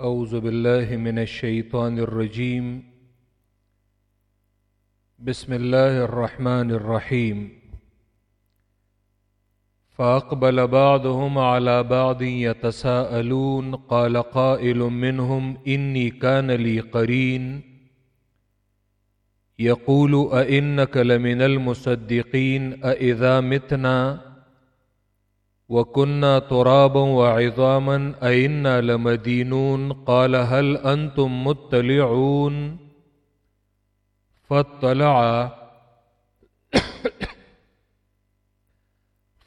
أعوذ بالله من الشيطان الرجيم بسم الله الرحمن الرحيم فأقبل بعضهم على بعض يتساءلون قال قائل منهم إني كان لي قرين يقول أئنك لمن المصدقين أإذا متنا وكنا ترابا وعظاما أئنا لمدينون قال هل أنتم مطلعون فاطلع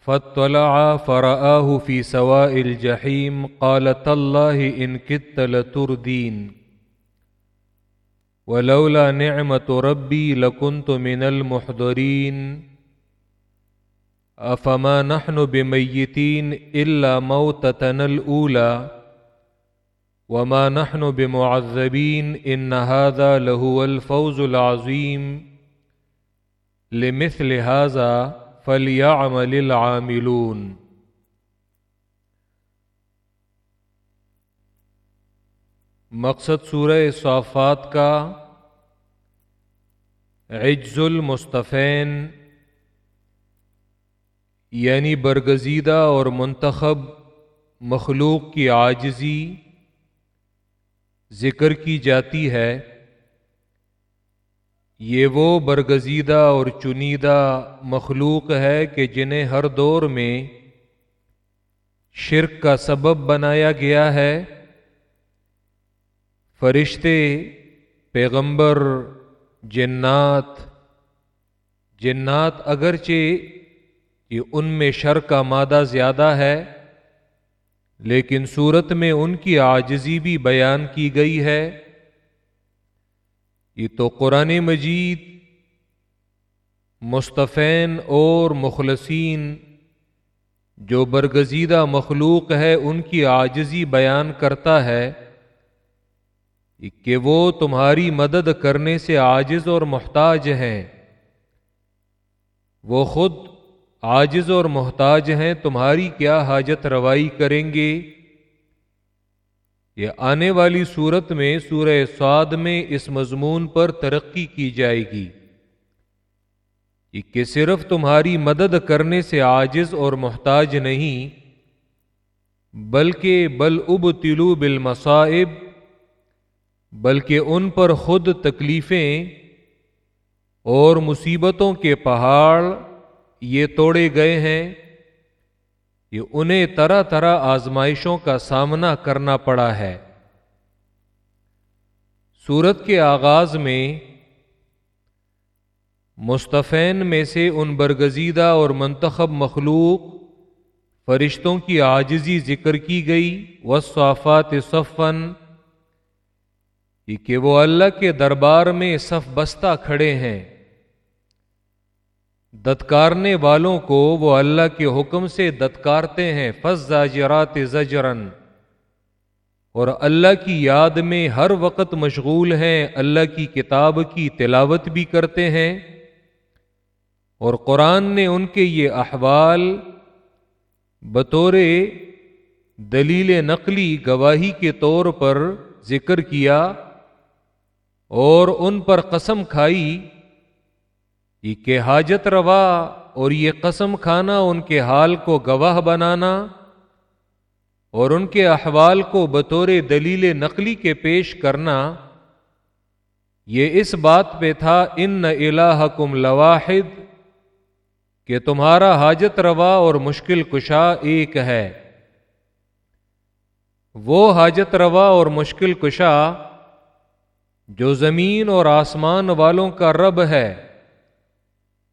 فاطلع فرآه في سواء الجحيم قال تالله إن كدت لتردين ولولا نعمة ربي لكنت من المحضرين افما نحن بميتين الا موتتنا الاولى وما نحن بمعذبين ان هذا لهو الفوز العظيم لمثل هذا فليعمل العاملون مقصد سورہ صافات کا عجز المصطفین یعنی برگزیدہ اور منتخب مخلوق کی عاجزی ذکر کی جاتی ہے، یہ وہ برگزیدہ اور چنیدہ مخلوق ہے کہ جنہیں ہر دور میں شرک کا سبب بنایا گیا ہے۔ فرشتے، پیغمبر، جنات جنات اگرچہ ان میں شر کا مادہ زیادہ ہے، لیکن صورت میں ان کی آجزی بھی بیان کی گئی ہے۔ یہ تو قرآن مجید مصطفین اور مخلصین، جو برگزیدہ مخلوق ہے، ان کی آجزی بیان کرتا ہے کہ وہ تمہاری مدد کرنے سے آجز اور محتاج ہیں۔ وہ خود آجز اور محتاج ہیں، تمہاری کیا حاجت روائی کریں گے؟ یہ آنے والی صورت میں سورہ سعد میں اس مضمون پر ترقی کی جائے گی کہ صرف تمہاری مدد کرنے سے آجز اور محتاج نہیں، بلکہ بل اب تلو بالمصائب، بلکہ ان پر خود تکلیفیں اور مصیبتوں کے پہاڑ یہ توڑے گئے ہیں، یہ انہیں طرح طرح آزمائشوں کا سامنا کرنا پڑا ہے۔ سورت کے آغاز میں مستفین میں سے ان برگزیدہ اور منتخب مخلوق فرشتوں کی آجزی ذکر کی گئی۔ وصافات صفن کہ وہ اللہ کے دربار میں صف بستہ کھڑے ہیں۔ دتکارنے والوں کو وہ اللہ کے حکم سے دتکارتے ہیں فض زاجرات زجرن اور اللہ کی یاد میں ہر وقت مشغول ہیں، اللہ کی کتاب کی تلاوت بھی کرتے ہیں۔ اور قرآن نے ان کے یہ احوال بطور دلیل نقلی گواہی کے طور پر ذکر کیا اور ان پر قسم کھائی۔ یہ کہ حاجت روا اور یہ قسم کھانا ان کے حال کو گواہ بنانا اور ان کے احوال کو بطور دلیل نقلی کے پیش کرنا، یہ اس بات پہ تھا، ان الہ کم لواحد، کہ تمہارا حاجت روا اور مشکل کشا ایک ہے۔ وہ حاجت روا اور مشکل کشا جو زمین اور آسمان والوں کا رب ہے۔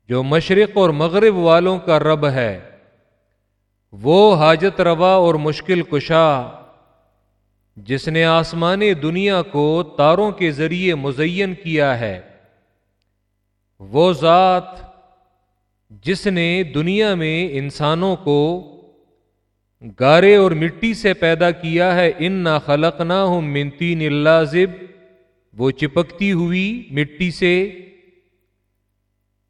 جو مشرق اور مغرب والوں کا رب ہے، وہ حاجت روا اور مشکل کشا، جس نے آسمانی دنیا کو تاروں کے ذریعے مزین کیا ہے۔ وہ ذات جس نے دنیا میں انسانوں کو گارے اور مٹی سے پیدا کیا ہے ان نہ خلق نہ ہوں منتی نلازب وہ چپکتی ہوئی مٹی سے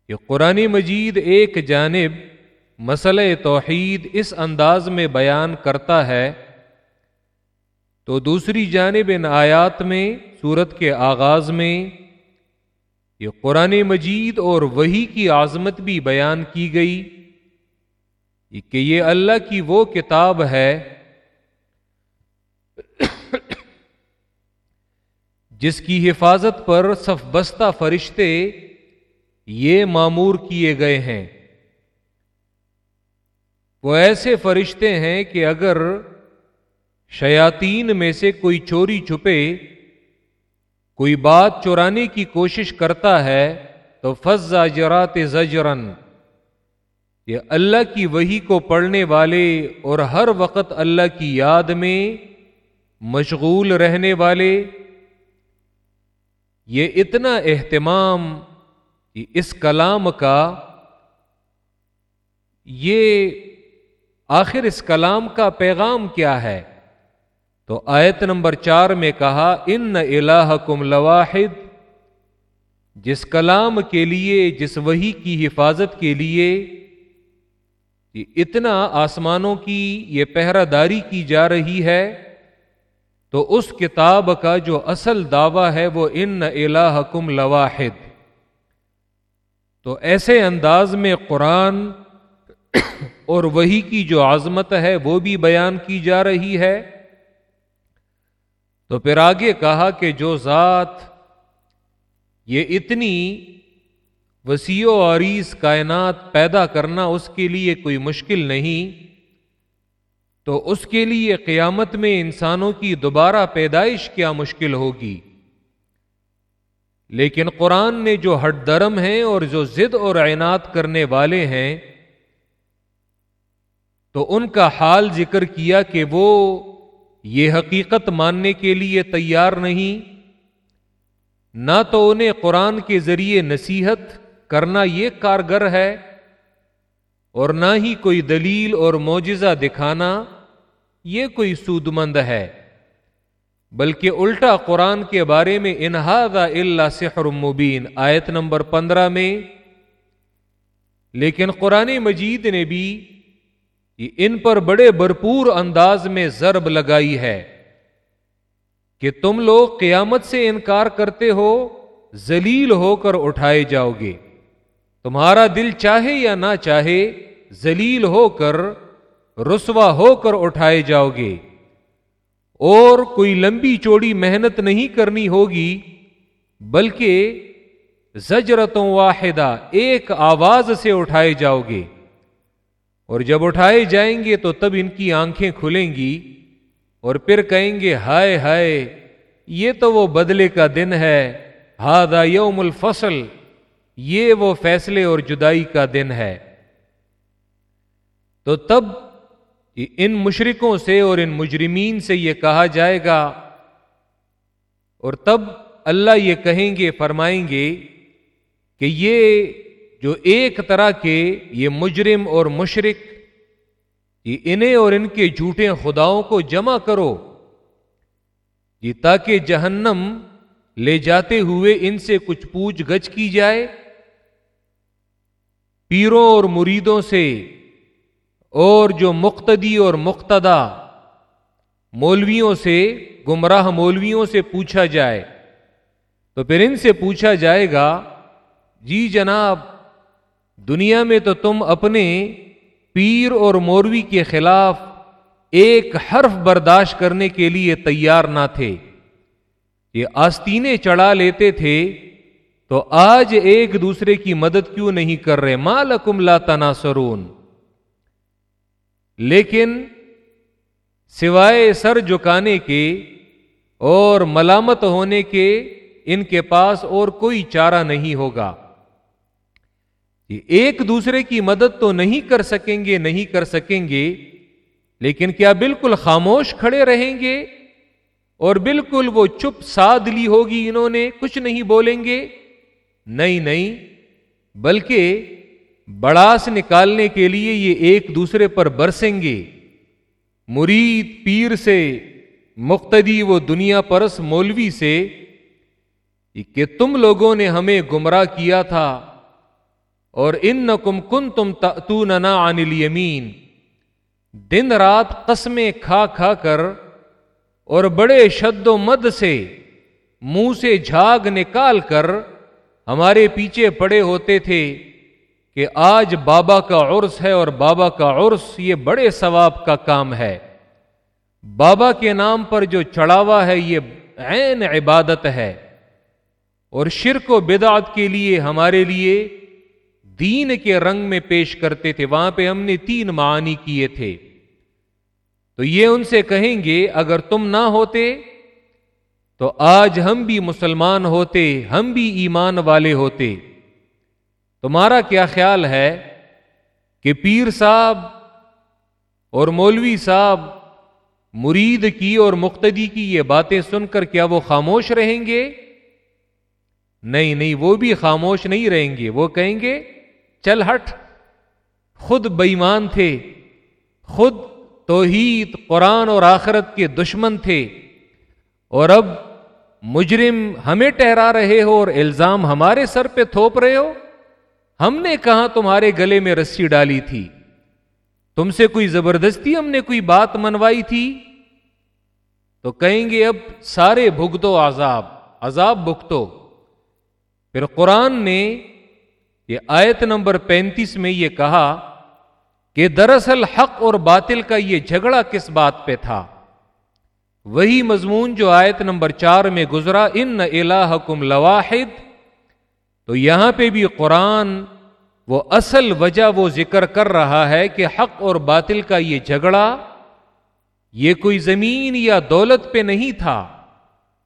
یہ قرآن مجید ایک جانب مسئلہ توحید اس انداز میں بیان کرتا ہے، تو دوسری جانب ان آیات میں، سورت کے آغاز میں یہ قرآن مجید اور وہی کی عظمت بھی بیان کی گئی کہ یہ اللہ کی وہ کتاب ہے جس کی حفاظت پر صف بستہ فرشتے یہ معمور کیے گئے ہیں۔ وہ ایسے فرشتے ہیں کہ اگر شیاطین میں سے کوئی چوری چھپے، کوئی بات چورانے کی کوشش کرتا ہے، تو فضا جرات زجرن یہ اللہ کی وہی کو پڑھنے والے اور ہر وقت اللہ کی یاد میں مشغول رہنے والے۔ یہ اتنا اہتمام اس کلام کا یہ آخر اس کلام کا پیغام کیا ہے؟ تو آیت نمبر چار میں کہا، ان الہ کم لواحد، جس کلام کے لیے، جس وہی کی حفاظت کے لیے اتنا آسمانوں کی یہ پہرا داری کی جا رہی ہے، تو اس کتاب کا جو اصل دعویٰ ہے، وہ ان الہ کم لواحد۔ تو ایسے انداز میں قرآن اور وہی کی جو عظمت ہے وہ بھی بیان کی جا رہی ہے۔ تو پھر آگے کہا کہ جو ذات یہ اتنی وسیع و عریض کائنات پیدا کرنا اس کے لیے کوئی مشکل نہیں، تو اس کے لیے قیامت میں انسانوں کی دوبارہ پیدائش کیا مشکل ہوگی؟ لیکن قرآن نے جو ہٹ درم ہیں اور جو ضد اور اعنات کرنے والے ہیں، تو ان کا حال ذکر کیا کہ وہ یہ حقیقت ماننے کے لیے تیار نہیں، نہ تو انہیں قرآن کے ذریعے نصیحت کرنا یہ کارگر ہے اور نہ ہی کوئی دلیل اور معجزہ دکھانا یہ کوئی سود مند ہے۔ بلکہ الٹا قرآن کے بارے میں انہاد اللہ سحر مبین، آیت نمبر پندرہ میں۔ لیکن قرآن مجید نے بھی ان پر بڑے بھرپور انداز میں ضرب لگائی ہے کہ تم لوگ قیامت سے انکار کرتے ہو، ذلیل ہو کر اٹھائے جاؤ گے۔ تمہارا دل چاہے یا نہ چاہے، ذلیل ہو کر، رسوا ہو کر اٹھائے جاؤ گے۔ اور کوئی لمبی چوڑی محنت نہیں کرنی ہوگی، بلکہ زجرتوں واحدہ ایک آواز سے اٹھائے جاؤ گے۔ اور جب اٹھائے جائیں گے تو تب ان کی آنکھیں کھلیں گی اور پھر کہیں گے، ہائے ہائے، یہ تو وہ بدلے کا دن ہے ہادا یوم الفصل، یہ وہ فیصلے اور جدائی کا دن ہے۔ تو تب ان مشرکوں سے اور ان مجرمین سے یہ کہا جائے گا اور تب اللہ یہ کہیں گے، فرمائیں گے کہ یہ جو ایک طرح کے یہ مجرم اور مشرق یہ انہیں اور ان کے جھوٹے خداؤں کو جمع کرو، یہ تاکہ جہنم لے جاتے ہوئے ان سے کچھ پوچھ گچھ کی جائے۔ پیروں اور مریدوں سے اور جو مقتدی اور مقتدا مولویوں سے، گمراہ مولویوں سے پوچھا جائے، تو پھر ان سے پوچھا جائے گا جی جناب، دنیا میں تو تم اپنے پیر اور مولوی کے خلاف ایک حرف برداشت کرنے کے لیے تیار نہ تھے۔ یہ آستینے چڑھا لیتے تھے، تو آج ایک دوسرے کی مدد کیوں نہیں کر رہے؟ مالکم لا تناسرون لیکن سوائے سر جھکانے کے اور ملامت ہونے کے ان کے پاس اور کوئی چارہ نہیں ہوگا۔ ایک دوسرے کی مدد تو نہیں کر سکیں گے، نہیں کر سکیں گے، لیکن کیا بالکل خاموش کھڑے رہیں گے؟ اور بالکل وہ چپ ساد لی ہوگی، انہوں نے کچھ نہیں بولیں گے؟ نہیں نہیں، بلکہ بڑاس نکالنے کے لیے یہ ایک دوسرے پر برسیں گے۔ مرید پیر سے، مقتدی وہ دنیا پرس مولوی سے۔ کہ تم لوگوں نے ہمیں گمراہ کیا تھا۔ اور ان کم کن تم تو ننا دن رات قسمیں کھا کھا کر اور بڑے شد و مد سے منہ سے جھاگ نکال کر ہمارے پیچھے پڑے ہوتے تھے۔ کہ آج بابا کا عرس ہے اور بابا کا عرس یہ بڑے ثواب کا کام ہے۔ بابا کے نام پر جو چڑھاوا ہے یہ عین عبادت ہے۔ اور شرک و بدعت کے لیے ہمارے لیے دین کے رنگ میں پیش کرتے تھے، وہاں پہ ہم نے تین معانی کیے تھے۔ تو یہ ان سے کہیں گے، اگر تم نہ ہوتے تو آج ہم بھی مسلمان ہوتے، ہم بھی ایمان والے ہوتے۔ تمہارا کیا خیال ہے کہ پیر صاحب اور مولوی صاحب مرید کی اور مقتدی کی یہ باتیں سن کر کیا وہ خاموش رہیں گے؟ نہیں نہیں، وہ بھی خاموش نہیں رہیں گے۔ وہ کہیں گے، چل ہٹ۔ خود بےمان تھے۔ خود توحید، قرآن اور آخرت کے دشمن تھے۔ اور اب مجرم ہمیں ٹہرا رہے ہو اور الزام ہمارے سر پہ تھوپ رہے ہو؟ ہم نے کہا تمہارے گلے میں رسی ڈالی تھی؟ تم سے کوئی زبردستی ہم نے کوئی بات منوائی تھی؟ تو کہیں گے اب سارے بھگتو عذاب عذاب بھگتو۔ پھر قرآن نے یہ آیت نمبر پینتیس میں یہ کہا کہ دراصل حق اور باطل کا یہ جھگڑا کس بات پہ تھا؟ وہی مضمون جو آیت نمبر چار میں گزرا، ان الہکم لواحد تو یہاں پہ بھی قرآن وہ اصل وجہ وہ ذکر کر رہا ہے کہ حق اور باطل کا یہ جھگڑا یہ کوئی زمین یا دولت پہ نہیں تھا،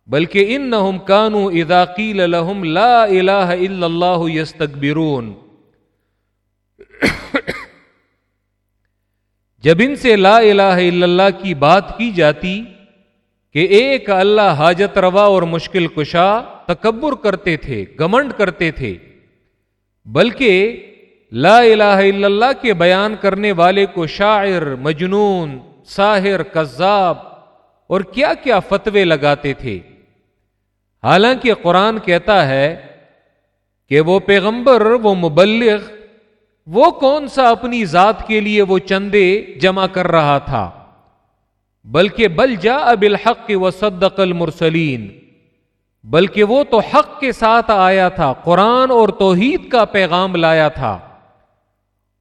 بلکہ ان نہ کانو اداقیل الحم لا الہ الا اللہ یستکبرون۔ جب ان سے لا الہ الا اللہ کی بات کی جاتی کہ ایک اللہ حاجت روا اور مشکل کشا تکبر کرتے تھے، گمنڈ کرتے تھے۔ بلکہ لا الہ الا اللہ کے بیان کرنے والے کو شاعر، مجنون، ساحر، کذاب اور کیا کیا فتوے لگاتے تھے۔ حالانکہ قرآن کہتا ہے کہ وہ پیغمبر، وہ مبلغ، وہ کون سا اپنی ذات کے لیے وہ چندے جمع کر رہا تھا۔ بلکہ بل جا اب الحق و صدق المرسلین، بلکہ وہ تو حق کے ساتھ آیا تھا، قرآن اور توحید کا پیغام لایا تھا۔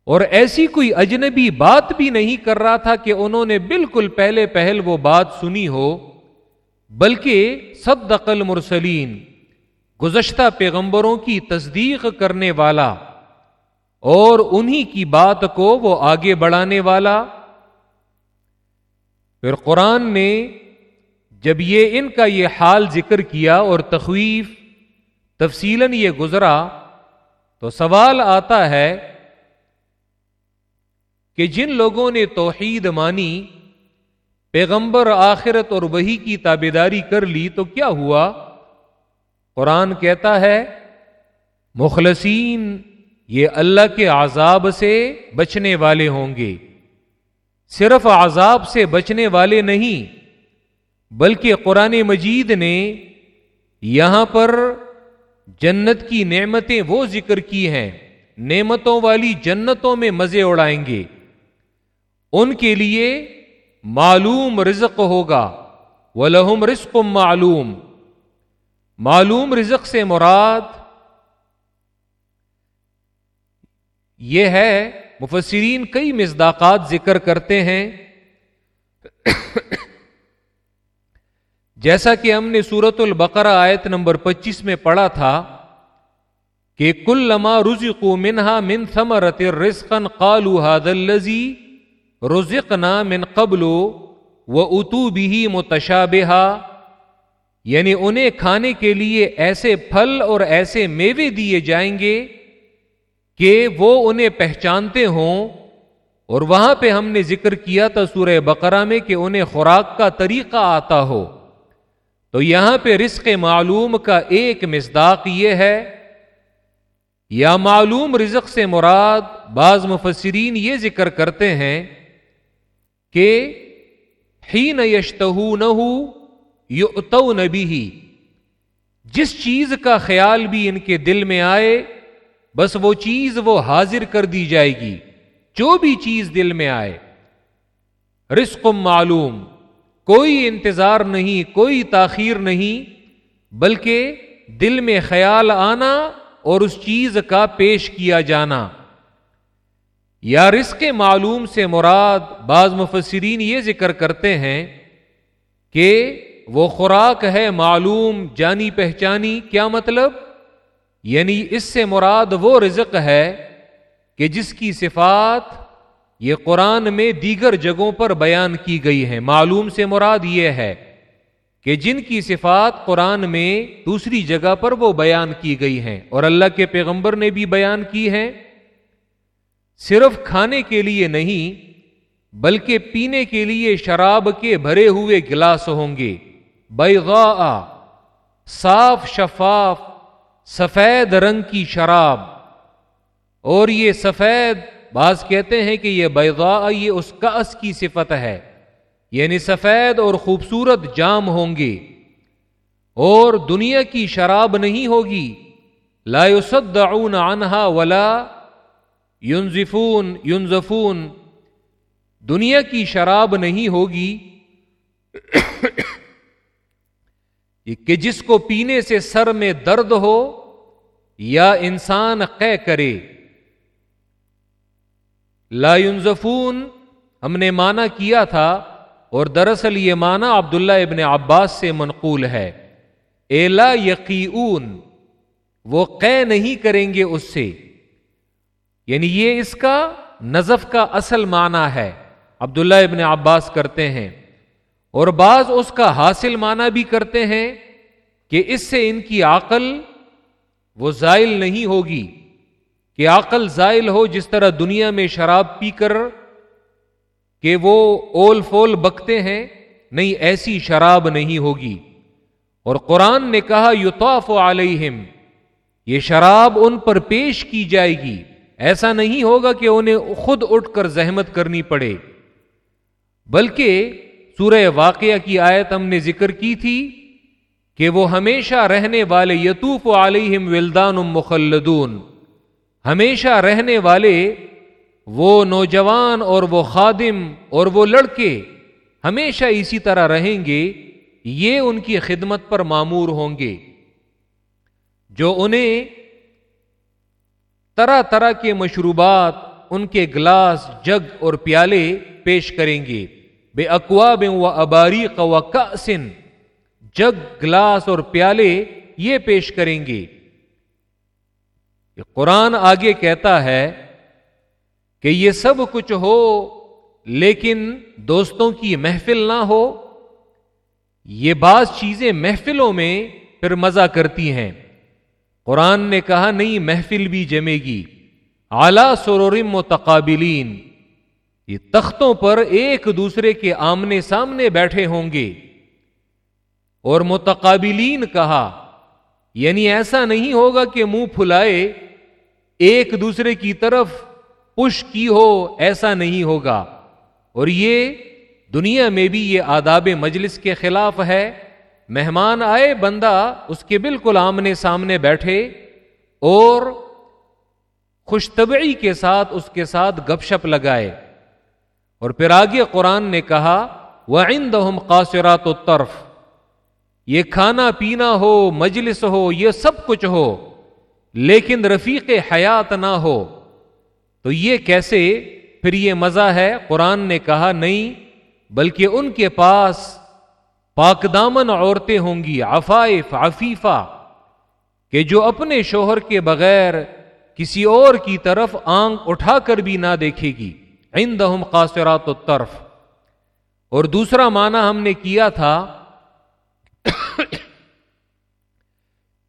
اور ایسی کوئی اجنبی بات بھی نہیں کر رہا تھا کہ انہوں نے بالکل پہلے پہل وہ بات سنی ہو، بلکہ صدق المرسلین، گزشتہ پیغمبروں کی تصدیق کرنے والا اور انہی کی بات کو وہ آگے بڑھانے والا پھر قرآن نے جب یہ ان کا یہ حال ذکر کیا اور تخویف تفصیل یہ گزرا، تو سوال آتا ہے کہ جن لوگوں نے توحید مانی، پیغمبر، آخرت اور وہی کی تابے داری کر لی، تو کیا ہوا؟ قرآن کہتا ہے، مخلصین، یہ اللہ کے عذاب سے بچنے والے ہوں گے۔ صرف عذاب سے بچنے والے نہیں، بلکہ قرآن مجید نے یہاں پر جنت کی نعمتیں وہ ذکر کی ہیں، نعمتوں والی جنتوں میں مزے اڑائیں گے۔ ان کے لیے معلوم رزق ہوگا وہ لہم رزق معلوم۔ معلوم رزق سے مراد یہ ہے مفسرین کئی مزداقات ذکر کرتے ہیں۔ جیسا کہ ہم نے سورت البقرہ آیت نمبر پچیس میں پڑھا تھا کہ کل لما رزق منہا من ثمرت رزقن قالو هذا الذي رزقنا من قبل و اتو بھی متشابہا۔ یعنی انہیں کھانے کے لیے ایسے پھل اور ایسے میوے دیے جائیں گے کہ وہ انہیں پہچانتے ہوں اور وہاں پہ ہم نے ذکر کیا تھا سورہ بقرہ میں کہ انہیں خوراک کا طریقہ آتا ہو۔ تو یہاں پہ رزق معلوم کا ایک مزداق یہ ہے، یا معلوم رزق سے مراد بعض مفسرین یہ ذکر کرتے ہیں کہ ہی نہ یشتہ نہ یو نبی جس چیز کا خیال بھی ان کے دل میں آئے بس وہ چیز وہ حاضر کر دی جائے گی۔ جو بھی چیز دل میں آئے۔ رزق معلوم۔ کوئی انتظار نہیں، کوئی تاخیر نہیں، بلکہ دل میں خیال آنا اور اس چیز کا پیش کیا جانا۔ یا رزق معلوم سے مراد بعض مفسرین یہ ذکر کرتے ہیں کہ وہ خوراک ہے معلوم، جانی پہچانی، کیا مطلب؟ یعنی اس سے مراد وہ رزق ہے کہ جس کی صفات یہ قرآن میں دیگر جگہوں پر بیان کی گئی ہے معلوم سے مراد یہ ہے کہ جن کی صفات قرآن میں دوسری جگہ پر وہ بیان کی گئی ہیں اور اللہ کے پیغمبر نے بھی بیان کی ہیں۔ صرف کھانے کے لیے نہیں، بلکہ پینے کے لیے شراب کے بھرے ہوئے گلاس ہوں گے۔ بیضاء صاف شفاف سفید رنگ کی شراب۔ اور یہ سفید، بعض کہتے ہیں کہ یہ بیضاء یہ اس کا اس کی صفت ہے۔ یعنی سفید اور خوبصورت جام ہوں گے۔ اور دنیا کی شراب نہیں ہوگی۔ لا يصدعون عنها ولا ينزفون ينزفون۔ دنیا کی شراب نہیں ہوگی۔ کہ جس کو پینے سے سر میں درد ہو یا انسان قے کرے۔ لا ينزفون ہم نے مانا کیا تھا اور دراصل یہ معنی عبداللہ ابن عباس سے منقول ہے۔ ایلا یقیون وہ قے نہیں کریں گے اس سے۔ یعنی یہ اس کا نظف کا اصل معنی ہے۔ عبداللہ ابن عباس کرتے ہیں۔ اور بعض اس کا حاصل معنی بھی کرتے ہیں کہ اس سے ان کی عقل وہ زائل نہیں ہوگی کہ عقل زائل ہو جس طرح دنیا میں شراب پی کر کہ وہ اول فول بکتے ہیں، نہیں، ایسی شراب نہیں ہوگی۔ اور قرآن نے کہا یوتاف علیہم، یہ شراب ان پر پیش کی جائے گی۔ ایسا نہیں ہوگا کہ انہیں خود اٹھ کر زحمت کرنی پڑے۔ بلکہ سورہ واقعہ کی آیت ہم نے ذکر کی تھی کہ وہ ہمیشہ رہنے والے یتوف علیہم ولدان مخلدون۔ ہمیشہ رہنے والے وہ نوجوان اور وہ خادم اور وہ لڑکے ہمیشہ اسی طرح رہیں گے، یہ ان کی خدمت پر معمور ہوں گے۔ جو انہیں طرح طرح کے مشروبات، ان کے گلاس، جگ اور پیالے پیش کریں گے۔ بے اقواب و اباری و کاسن جگ، گلاس اور پیالے یہ پیش کریں گے۔ قرآن آگے کہتا ہے کہ یہ سب کچھ ہو لیکن دوستوں کی محفل نہ ہو، یہ بعض چیزیں محفلوں میں پھر مزہ کرتی ہیں۔ قرآن نے کہا نہیں محفل بھی جمے گی۔ اعلی سرورم و تقابلین یہ تختوں پر ایک دوسرے کے آمنے سامنے بیٹھے ہوں گے۔ اور متقابلین کہا یعنی ایسا نہیں ہوگا کہ منہ پھلائے ایک دوسرے کی طرف پش کی ہو، ایسا نہیں ہوگا۔ اور یہ دنیا میں بھی یہ آداب مجلس کے خلاف ہے۔ مہمان آئے، بندہ اس کے بالکل آمنے سامنے بیٹھے اور خوش طبعی کے ساتھ اس کے ساتھ گپ شپ لگائے۔ اور پھر آگے قرآن نے کہا وہ آئند قاصرات و طرف یہ کھانا پینا ہو، مجلس ہو، یہ سب کچھ ہو، لیکن رفیق حیات نہ ہو۔ تو یہ کیسے؟ پھر یہ مزہ ہے، قرآن نے کہا نہیں، بلکہ ان کے پاس پاک دامن عورتیں ہوں گی، عفائف، عفیفہ، کہ جو اپنے شوہر کے بغیر کسی اور کی طرف آنکھ اٹھا کر بھی نہ دیکھے گی۔ عندهم قاصرات الطرف۔ اور دوسرا معنی ہم نے کیا تھا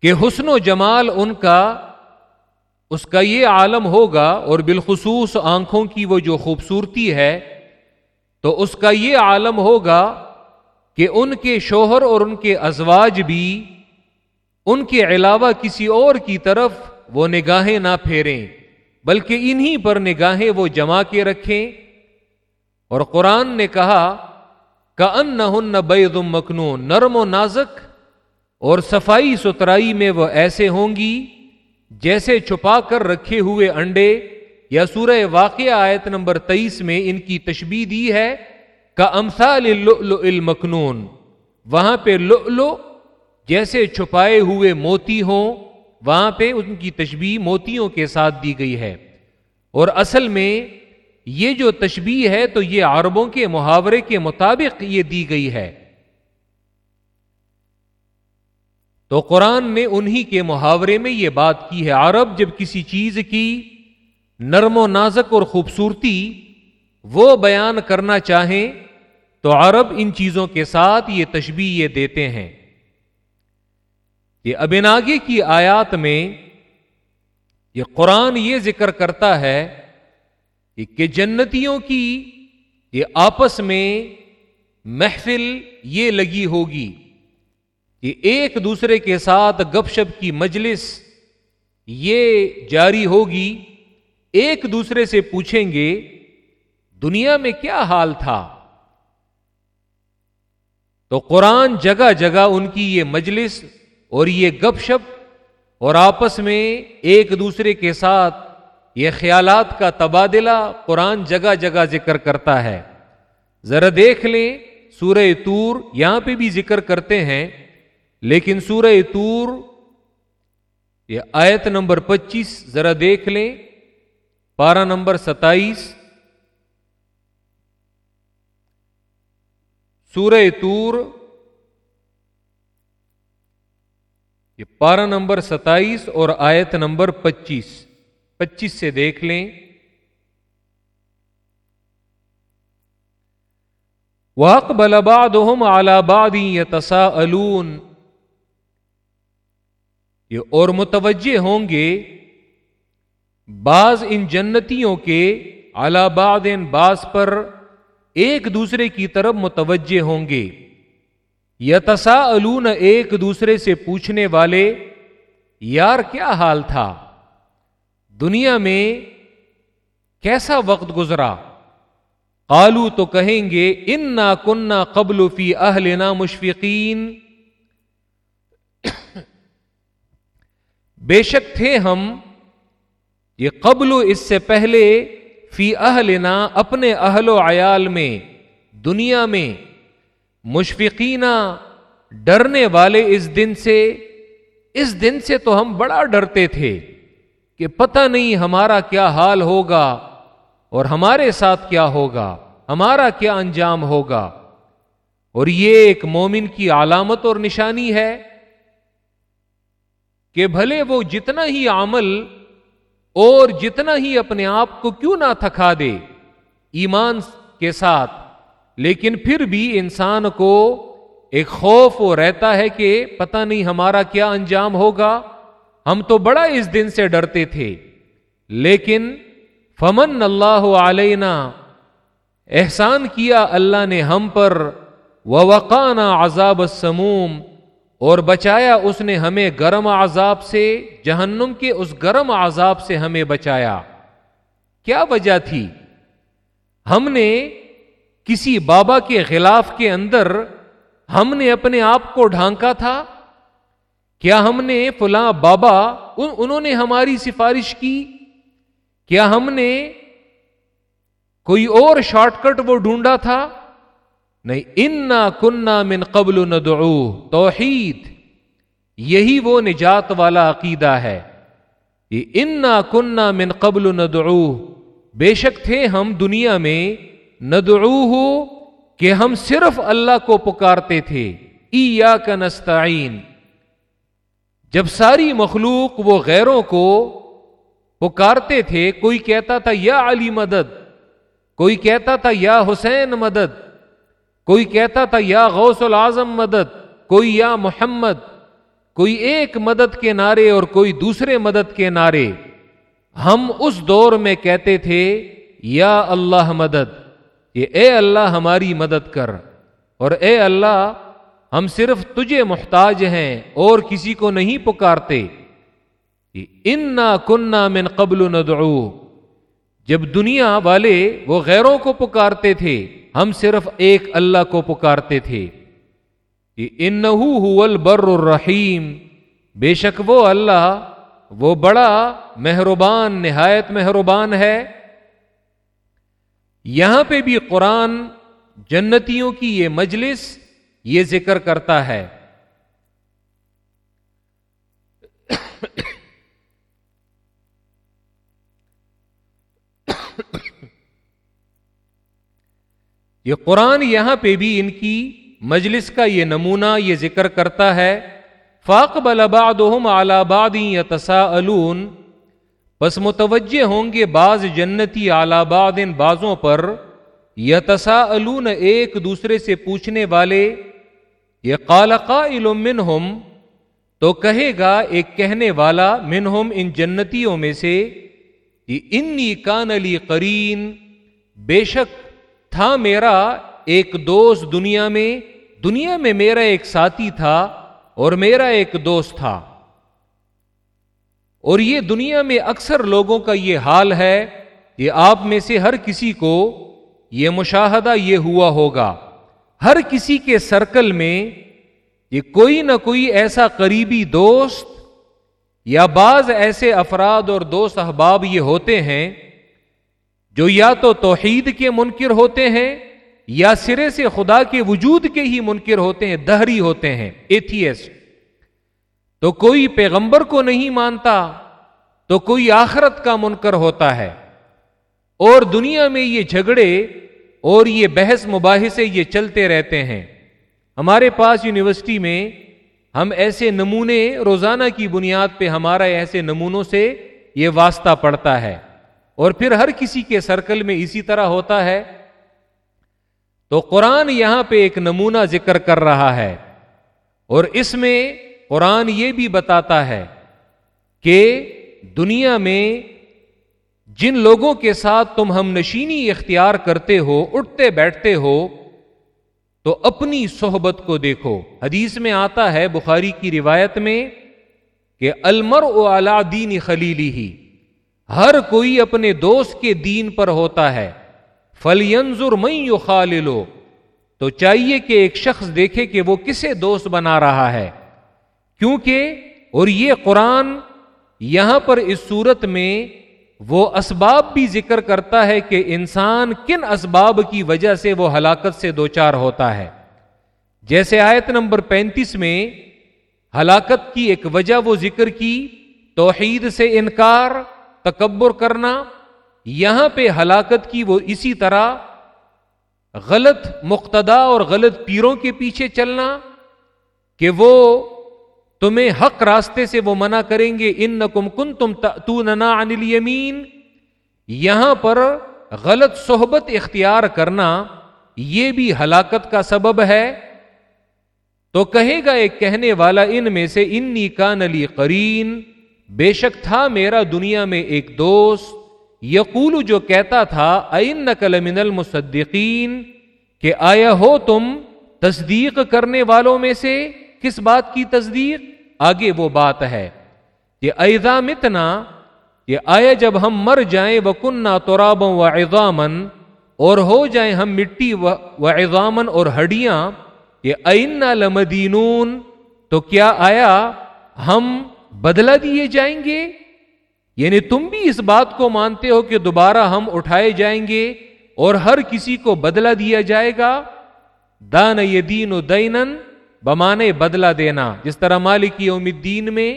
کہ حسن و جمال ان کا، اس کا یہ عالم ہوگا اور بالخصوص آنکھوں کی وہ جو خوبصورتی ہے، تو اس کا یہ عالم ہوگا کہ ان کے شوہر اور ان کے ازواج بھی ان کے علاوہ کسی اور کی طرف وہ نگاہیں نہ پھیریں، بلکہ انہی پر نگاہیں وہ جما کے رکھیں۔ اور قرآن نے کہا کا ان نہ بے مکنو نرم و نازک اور صفائی ستھرائی میں وہ ایسے ہوں گی جیسے چھپا کر رکھے ہوئے انڈے، یا سورہ واقعہ آیت نمبر تیئیس میں ان کی تشبیح دی ہے کا امثال المکنون۔ وہاں پہ لو جیسے چھپائے ہوئے موتی ہوں، وہاں پہ ان کی تشبیح موتیوں کے ساتھ دی گئی ہے۔ اور اصل میں یہ جو تشبیح ہے تو یہ عربوں کے محاورے کے مطابق یہ دی گئی ہے۔ تو قرآن نے انہی کے محاورے میں یہ بات کی ہے، عرب جب کسی چیز کی نرم و نازک اور خوبصورتی وہ بیان کرنا چاہیں تو عرب ان چیزوں کے ساتھ یہ تشبیح یہ دیتے ہیں یہ ابناگے کی آیات میں یہ قرآن یہ ذکر کرتا ہے کہ جنتیوں کی یہ آپس میں محفل یہ لگی ہوگی کہ ایک دوسرے کے ساتھ گپ شپ کی مجلس یہ جاری ہوگی، ایک دوسرے سے پوچھیں گے، دنیا میں کیا حال تھا؟ تو قرآن جگہ جگہ ان کی یہ مجلس اور یہ گپ شپ اور آپس میں ایک دوسرے کے ساتھ یہ خیالات کا تبادلہ قرآن جگہ جگہ ذکر کرتا ہے۔ ذرا دیکھ لیں، سورہ تور یہاں پہ بھی ذکر کرتے ہیں، لیکن سورہ تور یہ آیت نمبر پچیس، ذرا دیکھ لیں۔ پارا نمبر ستائیس۔ سورہ تور یہ پارا نمبر ستائیس اور آیت نمبر پچیس۔ پچیس سے دیکھ لیں۔ واق بلاباد آلاباد تسا یہ اور متوجہ ہوں گے بعض ان جنتیوں کے آلاباد ان بعض پر ایک دوسرے کی طرف متوجہ ہوں گے۔ یتسا الون ایک دوسرے سے پوچھنے والے، یار کیا حال تھا؟ دنیا میں کیسا وقت گزرا؟ قالو تو کہیں گے ان نہ کنہ قبل فی اہل نا مشفقین بے شک تھے ہم یہ قبل اس سے پہلے فی اہلنا اپنے اہل و عیال میں، دنیا میں مشفقینہ ڈرنے والے اس دن سے، اس دن سے تو ہم بڑا ڈرتے تھے۔ کہ پتہ نہیں ہمارا کیا حال ہوگا اور ہمارے ساتھ کیا ہوگا، ہمارا کیا انجام ہوگا۔ اور یہ ایک مومن کی علامت اور نشانی ہے کہ بھلے وہ جتنا ہی عمل اور جتنا ہی اپنے آپ کو کیوں نہ تھکا دے ایمان کے ساتھ، لیکن پھر بھی انسان کو ایک خوف وہ رہتا ہے کہ پتہ نہیں ہمارا کیا انجام ہوگا۔ ہم تو بڑا اس دن سے ڈرتے تھے، لیکن فمن اللہ علینا احسان کیا اللہ نے ہم پر وقانا عذاب السموم، اور بچایا اس نے ہمیں گرم عذاب سے، جہنم کے اس گرم عذاب سے ہمیں بچایا۔ کیا وجہ تھی؟ ہم نے کسی بابا کے خلاف کے اندر، ہم نے اپنے آپ کو ڈھانکا تھا کیا ہم نے فلاں بابا انہوں نے ہماری سفارش کی؟ کیا ہم نے کوئی اور شارٹ کٹ وہ ڈھونڈا تھا؟ نہیں، انا کنہ من قبل ندعو توحید، یہی وہ نجات والا عقیدہ ہے۔ یہ انا کنہ من قبل ندعو بے شک تھے ہم دنیا میں ندعو ہو کہ ہم صرف اللہ کو پکارتے تھے۔ ای یا نستعین۔ جب ساری مخلوق وہ غیروں کو پکارتے تھے، کوئی کہتا تھا، یا علی مدد، کوئی کہتا تھا، یا حسین مدد، کوئی کہتا تھا، یا غوث العظم مدد، کوئی، یا محمد، کوئی ایک مدد کے نعرے اور کوئی دوسرے مدد کے نعرے۔ ہم اس دور میں کہتے تھے، یا اللہ مدد یہ اے اللہ ہماری مدد کر اور اے اللہ ہم صرف تجھے محتاج ہیں اور کسی کو نہیں پکارتے۔ انا کنہ من قبل ندعو۔ جب دنیا والے وہ غیروں کو پکارتے تھے، ہم صرف ایک اللہ کو پکارتے تھے۔ انہو البر الرحیم بے شک وہ اللہ، وہ بڑا مہربان، نہایت مہربان ہے۔ یہاں پہ بھی قرآن جنتیوں کی یہ مجلس یہ ذکر کرتا ہے۔ یہ قرآن یہاں پہ بھی ان کی مجلس کا یہ نمونہ، یہ ذکر کرتا ہے۔ فاق بلاباد آلابادی تسا بس متوجہ ہوں گے بعض جنتی آلاباد ان بازوں پر۔ یتسا ایک دوسرے سے پوچھنے والے یہ قالقا علم منہم، تو کہے گا ایک کہنے والا منہم ان جنتیوں میں سے انی کان علی قرین، بے شک تھا میرا ایک دوست دنیا میں دنیا میں میرا ایک ساتھی تھا اور میرا ایک دوست تھا۔ اور یہ دنیا میں اکثر لوگوں کا یہ حال ہے کہ آپ میں سے ہر کسی کو یہ مشاہدہ یہ ہوا ہوگا۔ ہر کسی کے سرکل میں یہ کوئی نہ کوئی ایسا قریبی دوست یا بعض ایسے افراد اور دوست احباب یہ ہوتے ہیں جو یا تو توحید کے منکر ہوتے ہیں یا سرے سے خدا کے وجود کے ہی منکر ہوتے ہیں، دہری ہوتے ہیں ایتھیسٹ تو کوئی پیغمبر کو نہیں مانتا، تو کوئی آخرت کا منکر ہوتا ہے۔ اور دنیا میں یہ جھگڑے اور یہ بحث مباحثے یہ چلتے رہتے ہیں۔ ہمارے پاس یونیورسٹی میں ہم ایسے نمونے روزانہ کی بنیاد پہ ہمارا ایسے نمونوں سے یہ واسطہ پڑتا ہے۔ اور پھر ہر کسی کے سرکل میں اسی طرح ہوتا ہے۔ تو قرآن یہاں پہ ایک نمونہ ذکر کر رہا ہے۔ اور اس میں قرآن یہ بھی بتاتا ہے کہ دنیا میں جن لوگوں کے ساتھ تم ہم نشینی اختیار کرتے ہو، اٹھتے بیٹھتے ہو، تو اپنی صحبت کو دیکھو۔ حدیث میں آتا ہے، بخاری کی روایت میں کہ المر او الا دین خلیلی ہی ہر کوئی اپنے دوست کے دین پر ہوتا ہے۔ فلینزر میں خال لو تو چاہیے کہ ایک شخص دیکھے کہ وہ کسے دوست بنا رہا ہے۔ کیونکہ، اور یہ قرآن یہاں پر اس صورت میں وہ اسباب بھی ذکر کرتا ہے کہ انسان کن اسباب کی وجہ سے وہ ہلاکت سے دوچار ہوتا ہے۔ جیسے آیت نمبر پینتیس میں ہلاکت کی ایک وجہ وہ ذکر کی، توحید سے انکار، تکبر کرنا، یہاں پہ ہلاکت کی وہ اسی طرح غلط مقتدا اور غلط پیروں کے پیچھے چلنا کہ وہ تمہیں حق راستے سے وہ منع کریں گے ان نکم کن تم تو ننا انل یمین یہاں پر غلط صحبت اختیار کرنا یہ بھی ہلاکت کا سبب ہے۔ تو کہے گا ایک کہنے والا، ان میں سے انی کا نلی قرین۔ بے شک تھا میرا دنیا میں ایک دوست۔ یقول، جو کہتا تھا این نقل من المصدقین۔ کہ آیا ہو تم تصدیق کرنے والوں میں سے؟ کس بات کی تصدیق؟ آگے وہ بات ہے یہ ایزا متنا یہ آیا جب ہم مر جائیں وہ کنہ تو و ایزامن اور ہو جائیں ہم مٹی و ایزامن اور ہڈیاں یہ اینا لمدینون، تو کیا آیا ہم بدلا دیے جائیں گے؟ یعنی تم بھی اس بات کو مانتے ہو کہ دوبارہ ہم اٹھائے جائیں گے اور ہر کسی کو بدلا دیا جائے گا؟ دان دین و دینن بمانے بدلہ دینا، جس طرح مالکی یوم الدین میں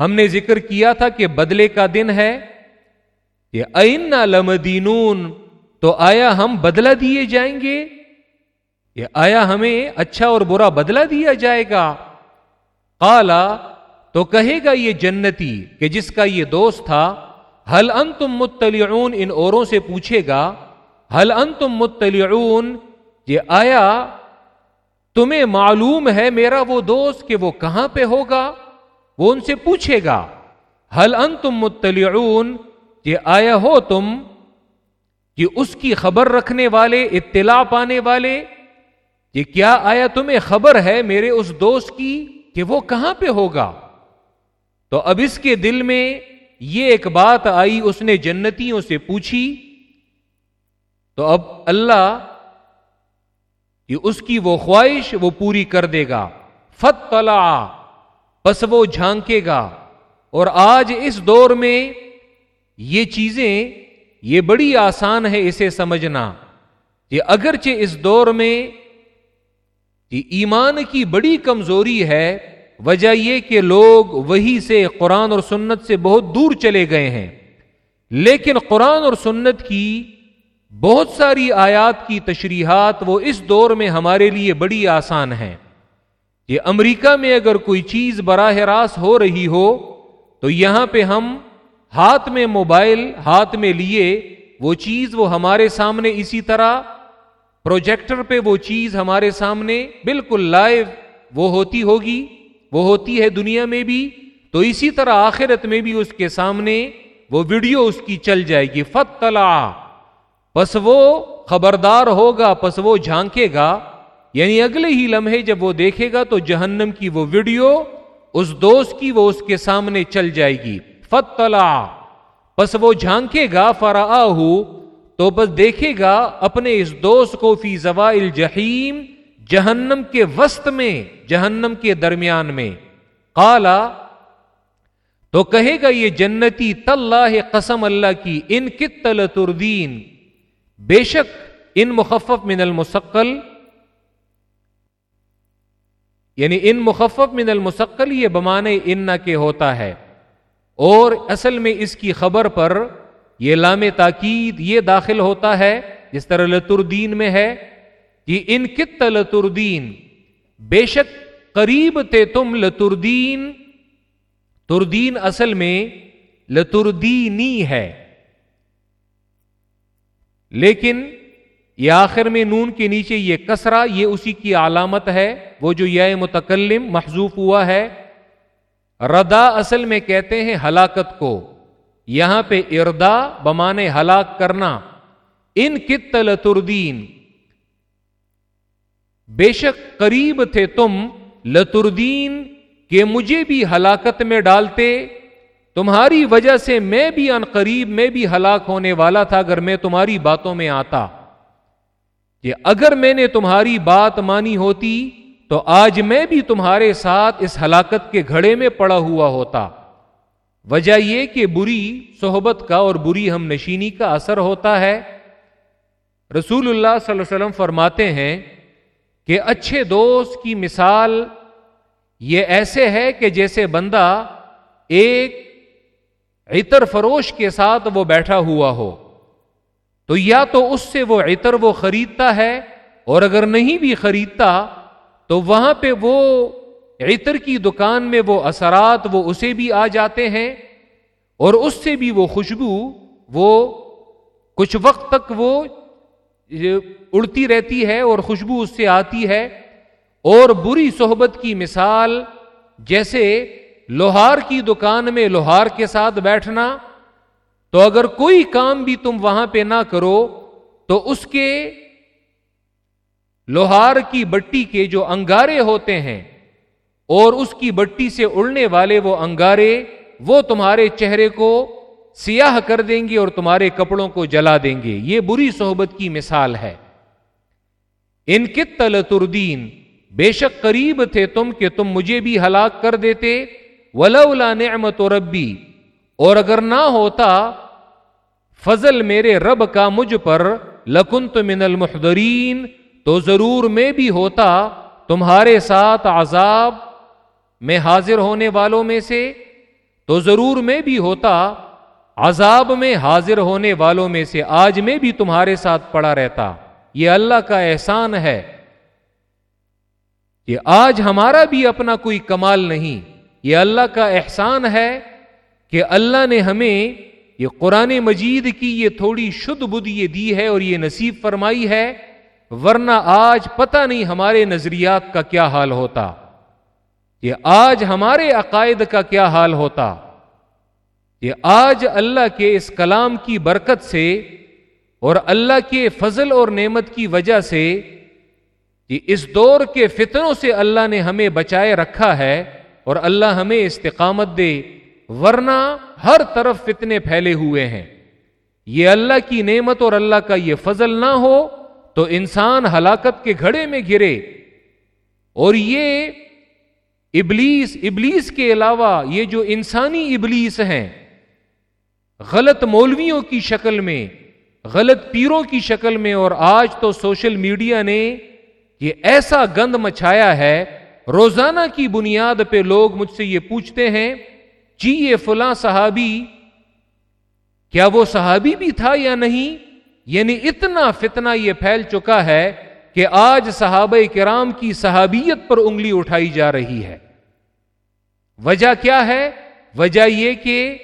ہم نے ذکر کیا تھا کہ بدلے کا دن ہے یہ این لمدینون، تو آیا ہم بدلہ دیے جائیں گے؟ یہ آیا ہمیں اچھا اور برا بدلہ دیا جائے گا؟ کالا تو کہے گا یہ جنتی کہ جس کا یہ دوست تھا، ہل ان تم متلیون ان اوروں سے پوچھے گا حل ان تم متلعون یہ آیا، تمہیں معلوم ہے میرا وہ دوست کہ وہ کہاں پہ ہوگا؟ وہ ان سے پوچھے گا حل ان تم متلعون یہ آیا ہو تم؟ کہ اس کی خبر رکھنے والے، اطلاع پانے والے؟ یہ کیا آیا تمہیں خبر ہے میرے اس دوست کی کہ وہ کہاں پہ ہوگا؟ تو اب اس کے دل میں یہ ایک بات آئی، اس نے جنتیوں سے پوچھی تو اب اللہ یہ اس کی وہ خواہش وہ پوری کر دے گا۔ فت تلا بس وہ جھانکے گا۔ اور آج اس دور میں یہ چیزیں، یہ بڑی آسان ہے اسے سمجھنا کہ اگرچہ اس دور میں کہ ایمان کی بڑی کمزوری ہے، وجہ یہ کہ لوگ وہی سے قرآن اور سنت سے بہت دور چلے گئے ہیں۔ لیکن قرآن اور سنت کی بہت ساری آیات کی تشریحات وہ اس دور میں ہمارے لیے بڑی آسان ہیں کہ امریکہ میں اگر کوئی چیز براہ راست ہو رہی ہو، تو یہاں پہ ہم ہاتھ میں موبائل، ہاتھ میں لیے وہ چیز وہ ہمارے سامنے اسی طرح، پروجیکٹر پہ وہ چیز ہمارے سامنے بالکل لائیو وہ ہوتی ہوگی، وہ ہوتی ہے دنیا میں بھی، تو اسی طرح آخرت میں بھی اس کے سامنے وہ ویڈیو اس کی چل جائے گی فت پس وہ خبردار ہوگا، پس وہ جھانکے گا۔ یعنی اگلے ہی لمحے جب وہ دیکھے گا تو جہنم کی وہ ویڈیو، اس دوست کی وہ اس کے سامنے چل جائے گی۔ فت پس وہ جھانکے گا فرا تو بس دیکھے گا اپنے اس دوست کو فی زوائل جہیم جہنم کے وسط میں، جہنم کے درمیان میں۔ کالا تو کہے گا یہ جنتی تلّہ قسم اللہ کی، ان کتل تردین۔ بے شک ان مخفف من المسقل یعنی ان مخفف من المسقل یہ بمانے ان کے ہوتا ہے۔ اور اصل میں اس کی خبر پر یہ لام تاکید یہ داخل ہوتا ہے، جس طرح لتردین میں ہے، کہ ان کت لتردین؟ بے شک قریب تھے تم لتردین، تردین اصل میں لتردینی ہے۔ لیکن یہ آخر میں نون کے نیچے یہ کسرا یہ اسی کی علامت ہے، وہ جو یہ متکلم محضوف ہوا ہے۔ ردا اصل میں کہتے ہیں ہلاکت کو۔ یہاں پہ اردا بمانے ہلاک کرنا۔ ان کت لتردین بے شک قریب تھے تم لتردین، کہ مجھے بھی ہلاکت میں ڈالتے۔ تمہاری وجہ سے میں بھی ان قریب، میں بھی ہلاک ہونے والا تھا اگر میں تمہاری باتوں میں آتا۔ کہ اگر میں نے تمہاری بات مانی ہوتی، تو آج میں بھی تمہارے ساتھ اس ہلاکت کے گھڑے میں پڑا ہوا ہوتا۔ وجہ یہ کہ بری صحبت کا اور بری ہم نشینی کا اثر ہوتا ہے۔ رسول اللہ صلی اللہ علیہ وسلم فرماتے ہیں کہ اچھے دوست کی مثال یہ ایسے ہے کہ جیسے بندہ ایک عطر فروش کے ساتھ وہ بیٹھا ہوا ہو۔ تو یا تو اس سے وہ عطر وہ خریدتا ہے اور اگر نہیں بھی خریدتا، تو وہاں پہ وہ عطر کی دکان میں وہ اثرات وہ اسے بھی آ جاتے ہیں اور اس سے بھی وہ خوشبو وہ کچھ وقت تک وہ اڑتی رہتی ہے اور خوشبو اس سے آتی ہے۔ اور بری صحبت کی مثال، جیسے لوہار کی دکان میں لوہار کے ساتھ بیٹھنا، تو اگر کوئی کام بھی تم وہاں پہ نہ کرو، تو اس کے لوہار کی بٹی کے جو انگارے ہوتے ہیں اور اس کی بٹی سے اڑنے والے وہ انگارے، وہ تمہارے چہرے کو سیاہ کر دیں گے اور تمہارے کپڑوں کو جلا دیں گے۔ یہ بری صحبت کی مثال ہے۔ ان کتل تردین بے شک قریب تھے تم کہ تم مجھے بھی ہلاک کر دیتے ولولا نعمت ربی۔ اور اگر نہ ہوتا، فضل میرے رب کا مجھ پر لکنت من المحضرین۔ تو ضرور میں بھی ہوتا، تمہارے ساتھ عذاب۔ میں حاضر ہونے والوں میں سے، تو ضرور میں بھی ہوتا۔ عذاب میں حاضر ہونے والوں میں سے آج میں بھی تمہارے ساتھ پڑا رہتا۔ یہ اللہ کا احسان ہے کہ آج ہمارا بھی اپنا کوئی کمال نہیں۔ یہ اللہ کا احسان ہے کہ اللہ نے ہمیں یہ قرآن مجید کی یہ تھوڑی شدھ بدھ یہ دی ہے اور یہ نصیب فرمائی ہے، ورنہ آج پتہ نہیں ہمارے نظریات کا کیا حال ہوتا، کہ آج ہمارے عقائد کا کیا حال ہوتا، کہ آج اللہ کے اس کلام کی برکت سے اور اللہ کے فضل اور نعمت کی وجہ سے، کہ اس دور کے فتنوں سے اللہ نے ہمیں بچائے رکھا ہے۔ اور اللہ ہمیں استقامت دے، ورنہ ہر طرف فتنے پھیلے ہوئے ہیں۔ یہ اللہ کی نعمت اور اللہ کا یہ فضل نہ ہو تو انسان ہلاکت کے گھڑے میں گرے۔ اور یہ ابلیس ابلیس کے علاوہ یہ جو انسانی ابلیس ہیں، غلط مولویوں کی شکل میں، غلط پیروں کی شکل میں، اور آج تو سوشل میڈیا نے یہ ایسا گند مچھایا ہے روزانہ کی بنیاد پہ لوگ مجھ سے یہ پوچھتے ہیں جی یہ فلاں صحابی، کیا وہ صحابی بھی تھا یا نہیں؟ یعنی اتنا فتنہ یہ پھیل چکا ہے کہ آج صحابہ کرام کی صحابیت پر انگلی اٹھائی جا رہی ہے۔ وجہ کیا ہے؟ وجہ یہ کہ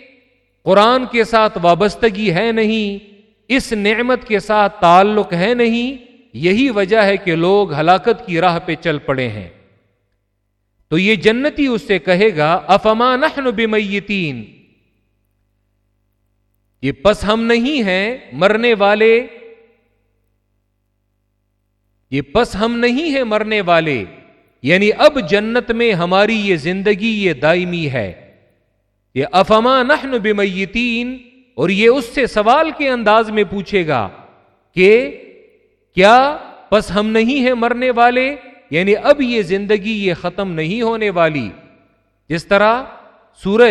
قرآن کے ساتھ وابستگی ہے نہیں، اس نعمت کے ساتھ تعلق ہے نہیں، یہی وجہ ہے کہ لوگ ہلاکت کی راہ پہ چل پڑے ہیں۔ تو یہ جنتی اس سے کہے گا، افما نحن بمیتین؟ یہ پس ہم نہیں ہیں مرنے والے۔ یہ پس ہم نہیں ہیں مرنے والے۔ یعنی اب جنت میں ہماری یہ زندگی یہ دائمی ہے۔ یہ افما نحن بمیتین؟ اور یہ اس سے سوال کے انداز میں پوچھے گا کہ کیا بس ہم نہیں ہیں مرنے والے؟ یعنی اب یہ زندگی یہ ختم نہیں ہونے والی۔ جس طرح سورہ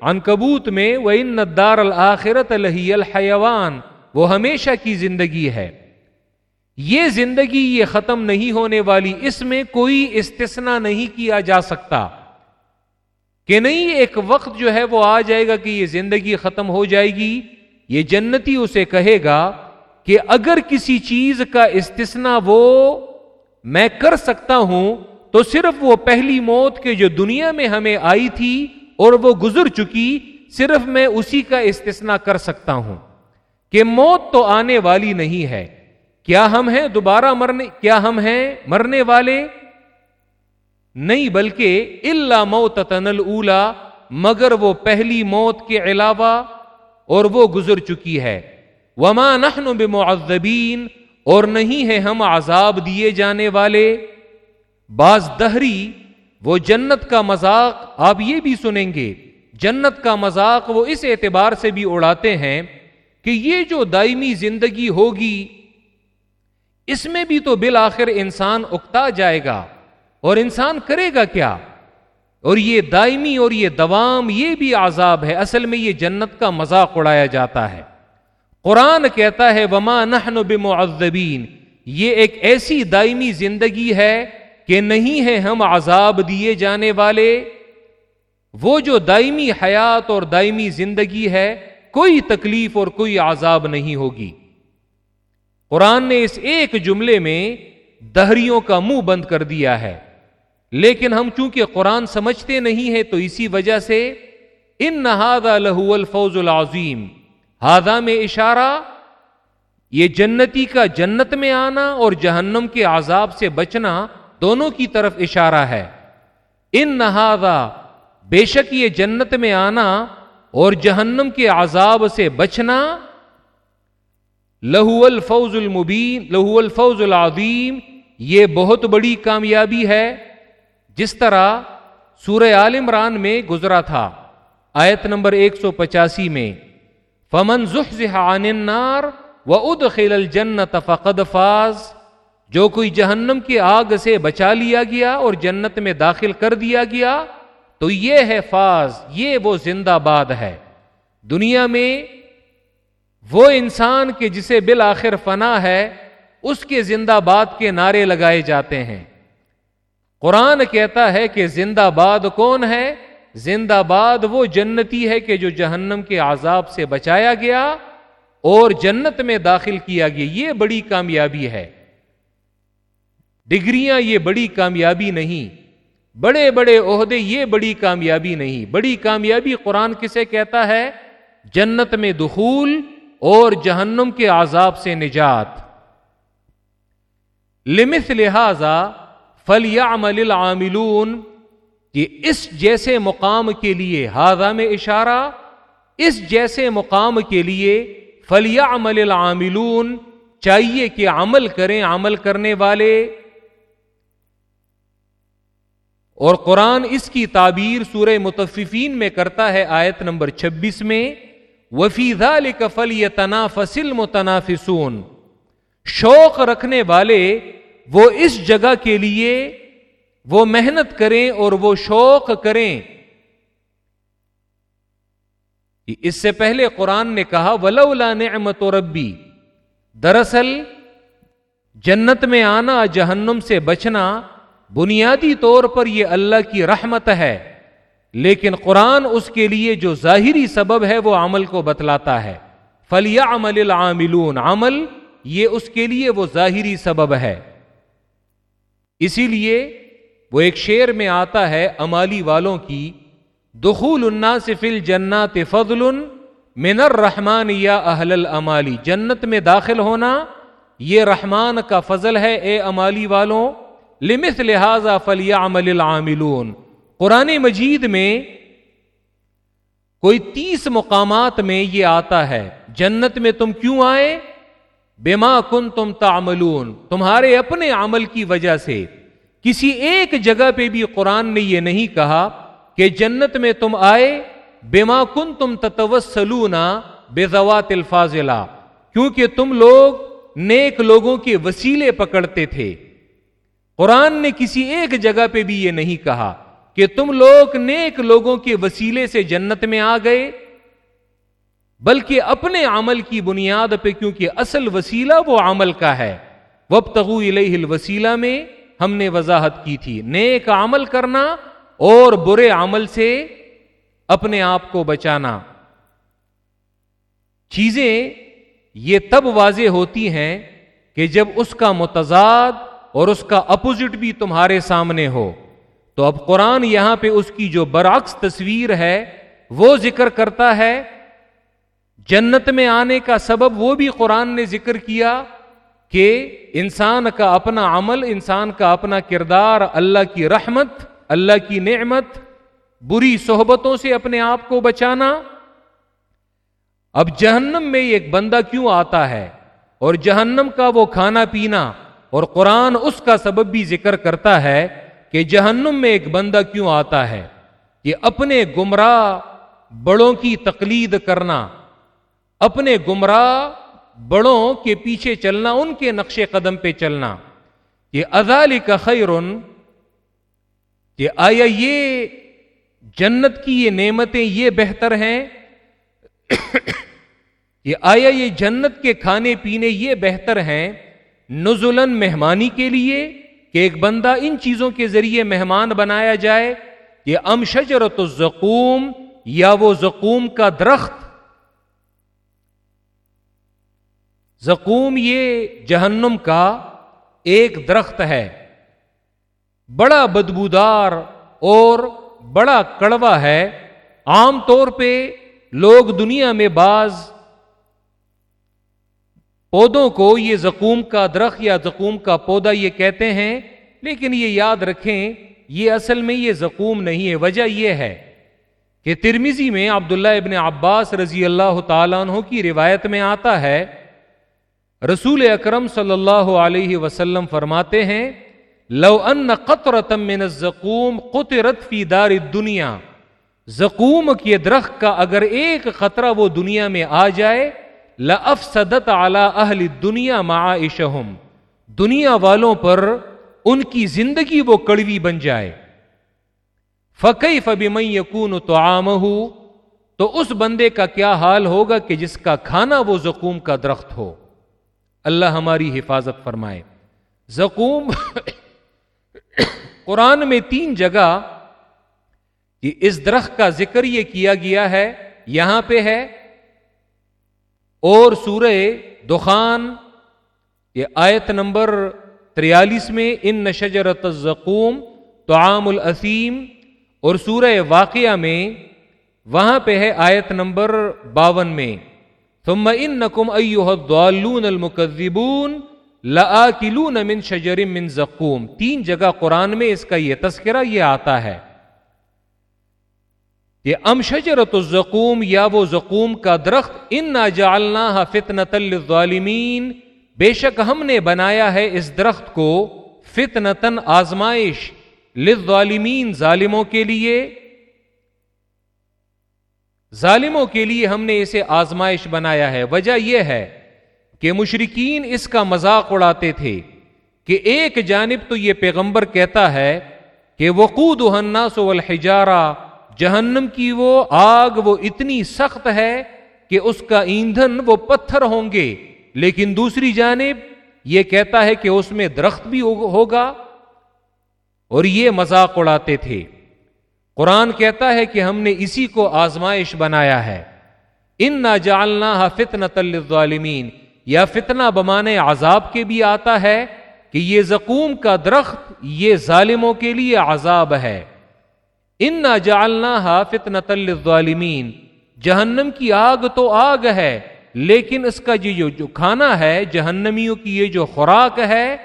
انکبوت میں وہ ان ندار الآخرت الحی الحیوان وہ ہمیشہ کی زندگی ہے۔ یہ زندگی یہ ختم نہیں ہونے والی، اس میں کوئی استثنا نہیں کیا جا سکتا۔ کہ نہیں، ایک وقت جو ہے وہ آ جائے گا کہ یہ زندگی ختم ہو جائے گی۔ یہ جنتی اسے کہے گا کہ اگر کسی چیز کا استثنا وہ میں کر سکتا ہوں تو صرف وہ پہلی موت کے جو دنیا میں ہمیں آئی تھی اور وہ گزر چکی، صرف میں اسی کا استثنا کر سکتا ہوں۔ کہ موت تو آنے والی نہیں ہے۔ کیا ہم ہیں دوبارہ مرنے، کیا ہم ہیں مرنے والے؟ نہیں، بلکہ اللہ موت تنل اولا مگر وہ پہلی موت کے علاوہ اور وہ گزر چکی ہے۔ وما نحن بمعذبین اور نہیں ہے ہم عذاب دیے جانے والے۔ بعض دہری، وہ جنت کا مذاق آپ یہ بھی سنیں گے۔ جنت کا مذاق وہ اس اعتبار سے بھی اڑاتے ہیں کہ یہ جو دائمی زندگی ہوگی، اس میں بھی تو بالآخر انسان اکتا جائے گا۔ اور انسان کرے گا کیا؟ اور یہ دائمی اور یہ دوام، یہ بھی عذاب ہے۔ اصل میں یہ جنت کا مذاق اڑایا جاتا ہے۔ قرآن کہتا ہے، وما نحن بمعذبین یہ ایک ایسی دائمی زندگی ہے کہ نہیں ہے ہم عذاب دیے جانے والے۔ وہ جو دائمی حیات اور دائمی زندگی ہے، کوئی تکلیف اور کوئی عذاب نہیں ہوگی۔ قرآن نے اس ایک جملے میں دہریوں کا منہ بند کر دیا ہے۔ لیکن ہم چونکہ قرآن سمجھتے نہیں ہیں، تو اسی وجہ سے ان نہادا لہو الفوز العظیم ہادا میں اشارہ، یہ جنتی کا جنت میں آنا اور جہنم کے عذاب سے بچنا دونوں کی طرف اشارہ ہے۔ ان نہادا بے شک یہ جنت میں آنا اور جہنم کے عذاب سے بچنا لہو الفوز المبین، لہو الفوز العظیم، یہ بہت بڑی کامیابی ہے جس طرح سورہ عال عمران میں گزرا تھا۔ آیت نمبر ایک سو پچاسی میں۔ فمن عن النار و ادخل الجنت فقد فاز۔ جو کوئی جہنم کی آگ سے بچا لیا گیا اور جنت میں داخل کر دیا گیا، تو یہ ہے فاز، یہ وہ زندہ باد ہے۔ دنیا میں وہ انسان کے جسے بالآخر فنا ہے، اس کے زندہ باد کے نعرے لگائے جاتے ہیں۔ قرآن کہتا ہے کہ زندہ باد کون ہے؟ زندہ باد وہ جنتی ہے کہ جو جہنم کے عذاب سے بچایا گیا اور جنت میں داخل کیا گیا، یہ بڑی کامیابی ہے۔ ڈگریاں یہ بڑی کامیابی نہیں بڑے بڑے عہدے یہ بڑی کامیابی نہیں۔ بڑی کامیابی قرآن کسے کہتا ہے؟ جنت میں دخول اور جہنم کے عذاب سے نجات۔ لمث لہذا فلیعمل العاملون کہ اس جیسے مقام کے لیے ہاضا میں اشارہ، اس جیسے مقام کے لیے فلیعمل العاملون، چاہیے کہ عمل کریں عمل کرنے والے۔ اور قرآن اس کی تعبیر سورہ متففین میں کرتا ہے، آیت نمبر چھبیس میں وفیزہ لکفل تنا فصل متنافسون شوق رکھنے والے وہ اس جگہ کے لیے وہ محنت کریں اور وہ شوق کریں۔ اس سے پہلے قرآن نے کہا، ولولا نعمت و ربی دراصل، جنت میں آنا، جہنم سے بچنا بنیادی طور پر یہ اللہ کی رحمت ہے، لیکن قرآن اس کے لیے جو ظاہری سبب ہے، وہ عمل کو بتلاتا ہے۔ فلیا عمل العاملون۔ عمل یہ اس کے لیے وہ ظاہری سبب ہے۔ اسی لیے وہ ایک شعر میں آتا ہے، امالی والوں کی، دخول الناس فی الجنات فضل من الرحمن یا اہل الامالی۔ جنت میں داخل ہونا یہ رحمان کا فضل ہے، اے امالی والوں۔ لمث لہذا فلیعمل العاملون۔ قرآن مجید میں کوئی تیس مقامات میں یہ آتا ہے، جنت میں تم کیوں آئے؟ بیما کن تم تعملون۔ تمہارے اپنے عمل کی وجہ سے۔ کسی ایک جگہ پہ بھی قرآن نے یہ نہیں کہا کہ جنت میں تم آئے بیما کن تم تتوسلونا بے زوات الفاظلہ کیونکہ تم لوگ نیک لوگوں کے وسیلے پکڑتے تھے۔ قرآن نے کسی ایک جگہ پہ بھی یہ نہیں کہا کہ تم لوگ نیک لوگوں کے وسیلے سے جنت میں آ گئے، بلکہ اپنے عمل کی بنیاد پہ، کیونکہ اصل وسیلہ وہ عمل کا ہے۔ وب تغو الوسیلہ میں ہم نے وضاحت کی تھی۔ نیک عمل کرنا اور برے عمل سے اپنے آپ کو بچانا۔ چیزیں یہ تب واضح ہوتی ہیں کہ جب اس کا متضاد اور اس کا اپوزٹ بھی تمہارے سامنے ہو۔ تو اب قرآن یہاں پہ اس کی جو برعکس تصویر ہے، وہ ذکر کرتا ہے، جنت میں آنے کا سبب وہ بھی قرآن نے ذکر کیا کہ انسان کا اپنا عمل، انسان کا اپنا کردار، اللہ کی رحمت، اللہ کی نعمت، بری صحبتوں سے اپنے آپ کو بچانا۔ اب جہنم میں ایک بندہ کیوں آتا ہے؟ اور جہنم کا وہ کھانا پینا اور قرآن اس کا سبب بھی ذکر کرتا ہے کہ جہنم میں ایک بندہ کیوں آتا ہے؟ کہ اپنے گمراہ بڑوں کی تقلید کرنا، اپنے گمراہ بڑوں کے پیچھے چلنا، ان کے نقش قدم پہ چلنا۔ یہ ازال کا خیرن، کہ آیا یہ جنت کی یہ نعمتیں یہ بہتر ہیں؟ یہ آیا یہ جنت کے کھانے پینے یہ بہتر ہیں نزلن مہمانی کے لیے؟ کہ ایک بندہ ان چیزوں کے ذریعے مہمان بنایا جائے یہ ام شجرت الزقوم، یا وہ زقوم کا درخت زقوم یہ جہنم کا ایک درخت ہے۔ بڑا بدبودار اور بڑا کڑوا ہے۔ عام طور پہ لوگ دنیا میں بعض پودوں کو یہ زکوم کا درخت یا زکوم کا پودا یہ کہتے ہیں، لیکن یہ یاد رکھیں، یہ اصل میں یہ زکوم نہیں ہے۔ وجہ یہ ہے کہ ترمیزی میں عبداللہ ابن عباس رضی اللہ تعالیٰ عنہ کی روایت میں آتا ہے رسول اکرم صلی اللہ علیہ وسلم فرماتے ہیں، لو ان قطرتم من الزقوم قطرت فی دار الدنیا۔ زقوم کے درخت کا اگر ایک خطرہ وہ دنیا میں آ جائے، لافسدت علی اہل دنیا معاشہم دنیا والوں پر ان کی زندگی وہ کڑوی بن جائے۔ فقی فبی یکون تو تو اس بندے کا کیا حال ہوگا کہ جس کا کھانا وہ زقوم کا درخت ہو۔ اللہ ہماری حفاظت فرمائے۔ زقوم قرآن میں تین جگہ اس درخت کا ذکر یہ کیا گیا ہے، یہاں پہ ہے۔ اور سورہ دخان، یہ آیت نمبر تریالیس میں، ان نشجرت الزقوم تو عام الاسیم اور سورہ واقعہ میں، وہاں پہ ہے آیت نمبر باون میں۔ ثم ان نقم الضالون المکذبون لآکلون من شجر من زقوم. تین جگہ قرآن میں اس کا یہ تذکرہ یہ آتا ہے یہ ام شجرت الزقوم، یا وہ زقوم کا درخت ان جعلناها فتنة للظالمین بے شک ہم نے بنایا ہے اس درخت کو فتنتن آزمائش للظالمین ظالموں کے لیے۔ ظالموں کے لیے ہم نے اسے آزمائش بنایا ہے۔ وجہ یہ ہے کہ مشرقین اس کا مذاق اڑاتے تھے کہ ایک جانب تو یہ پیغمبر کہتا ہے کہ وقود الناس والحجارہ، جہنم کی وہ آگ وہ اتنی سخت ہے کہ اس کا ایندھن وہ پتھر ہوں گے۔ لیکن دوسری جانب یہ کہتا ہے کہ اس میں درخت بھی ہوگا اور یہ مذاق اڑاتے تھے۔ قرآن کہتا ہے کہ ہم نے اسی کو آزمائش بنایا ہے۔ ان نہ جالنا فتن ظالمین یا فتنہ بمانے عذاب کے بھی آتا ہے کہ یہ زقوم کا درخت یہ ظالموں کے لیے عذاب ہے۔ ان نہ جالنا فتن ظالمین جہنم کی آگ تو آگ ہے، لیکن اس کا جو جو کھانا ہے، جہنمیوں کی یہ جو خوراک ہے،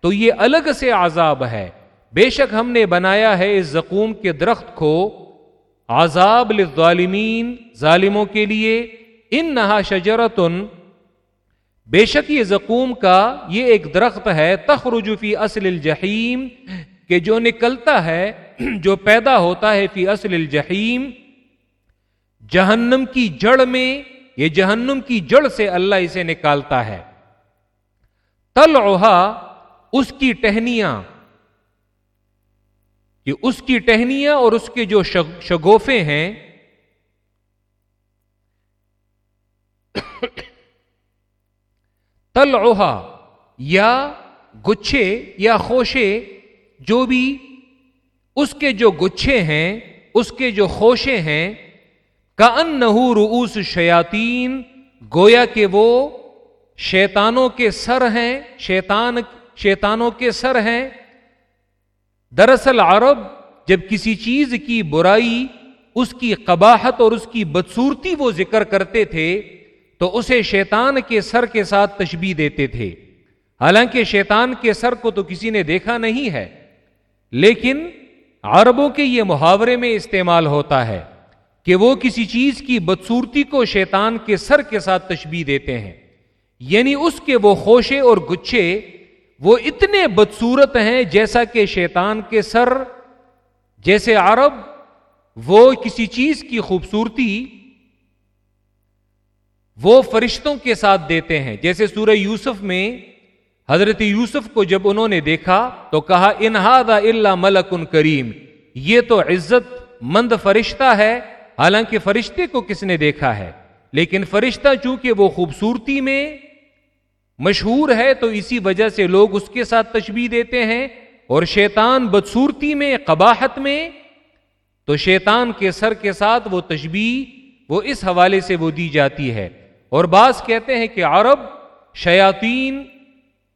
تو یہ الگ سے عذاب ہے۔ بے شک ہم نے بنایا ہے اس زقوم کے درخت کو عذاب للظالمین، ظالموں کے لیے۔ ان نہا شجرتن۔ بے شک یہ زقوم کا یہ ایک درخت ہے، تخرج فی اصل الجحیم، کہ جو نکلتا ہے، جو پیدا ہوتا ہے فی اصل الجحیم۔ جہنم کی جڑ میں، یہ جہنم کی جڑ سے اللہ اسے نکالتا ہے۔ تل اس کی ٹہنیاں۔ کہ اس کی ٹہنیاں اور اس کے جو شگوفے ہیں تل یا گچھے یا خوشے جو بھی اس کے جو گچھے ہیں، اس کے جو خوشے ہیں کا ان روس شیاتین گویا کہ وہ شیطانوں کے سر ہیں، شیطان، شیطانوں کے سر ہیں دراصل عرب جب کسی چیز کی برائی، اس کی قباحت اور اس کی بدسورتی وہ ذکر کرتے تھے، تو اسے شیطان کے سر کے ساتھ تشبیح دیتے تھے۔ حالانکہ شیطان کے سر کو تو کسی نے دیکھا نہیں ہے، لیکن عربوں کے یہ محاورے میں استعمال ہوتا ہے کہ وہ کسی چیز کی بدسورتی کو شیطان کے سر کے ساتھ تشبیح دیتے ہیں۔ یعنی اس کے وہ خوشے اور گچھے وہ اتنے بدسورت ہیں جیسا کہ شیطان کے سر، جیسے عرب، وہ کسی چیز کی خوبصورتی وہ فرشتوں کے ساتھ دیتے ہیں۔ جیسے سورہ یوسف میں حضرت یوسف کو جب انہوں نے دیکھا تو کہا انہاد اللہ ملک ان کریم۔ یہ تو عزت مند فرشتہ ہے۔ حالانکہ فرشتے کو کس نے دیکھا ہے؟ لیکن فرشتہ چونکہ وہ خوبصورتی میں مشہور ہے تو اسی وجہ سے لوگ اس کے ساتھ تشبیح دیتے ہیں اور شیطان بدسورتی میں، قباحت میں، تو شیطان کے سر کے ساتھ وہ تشبیح وہ اس حوالے سے وہ دی جاتی ہے۔ اور بعض کہتے ہیں کہ عرب شیاطین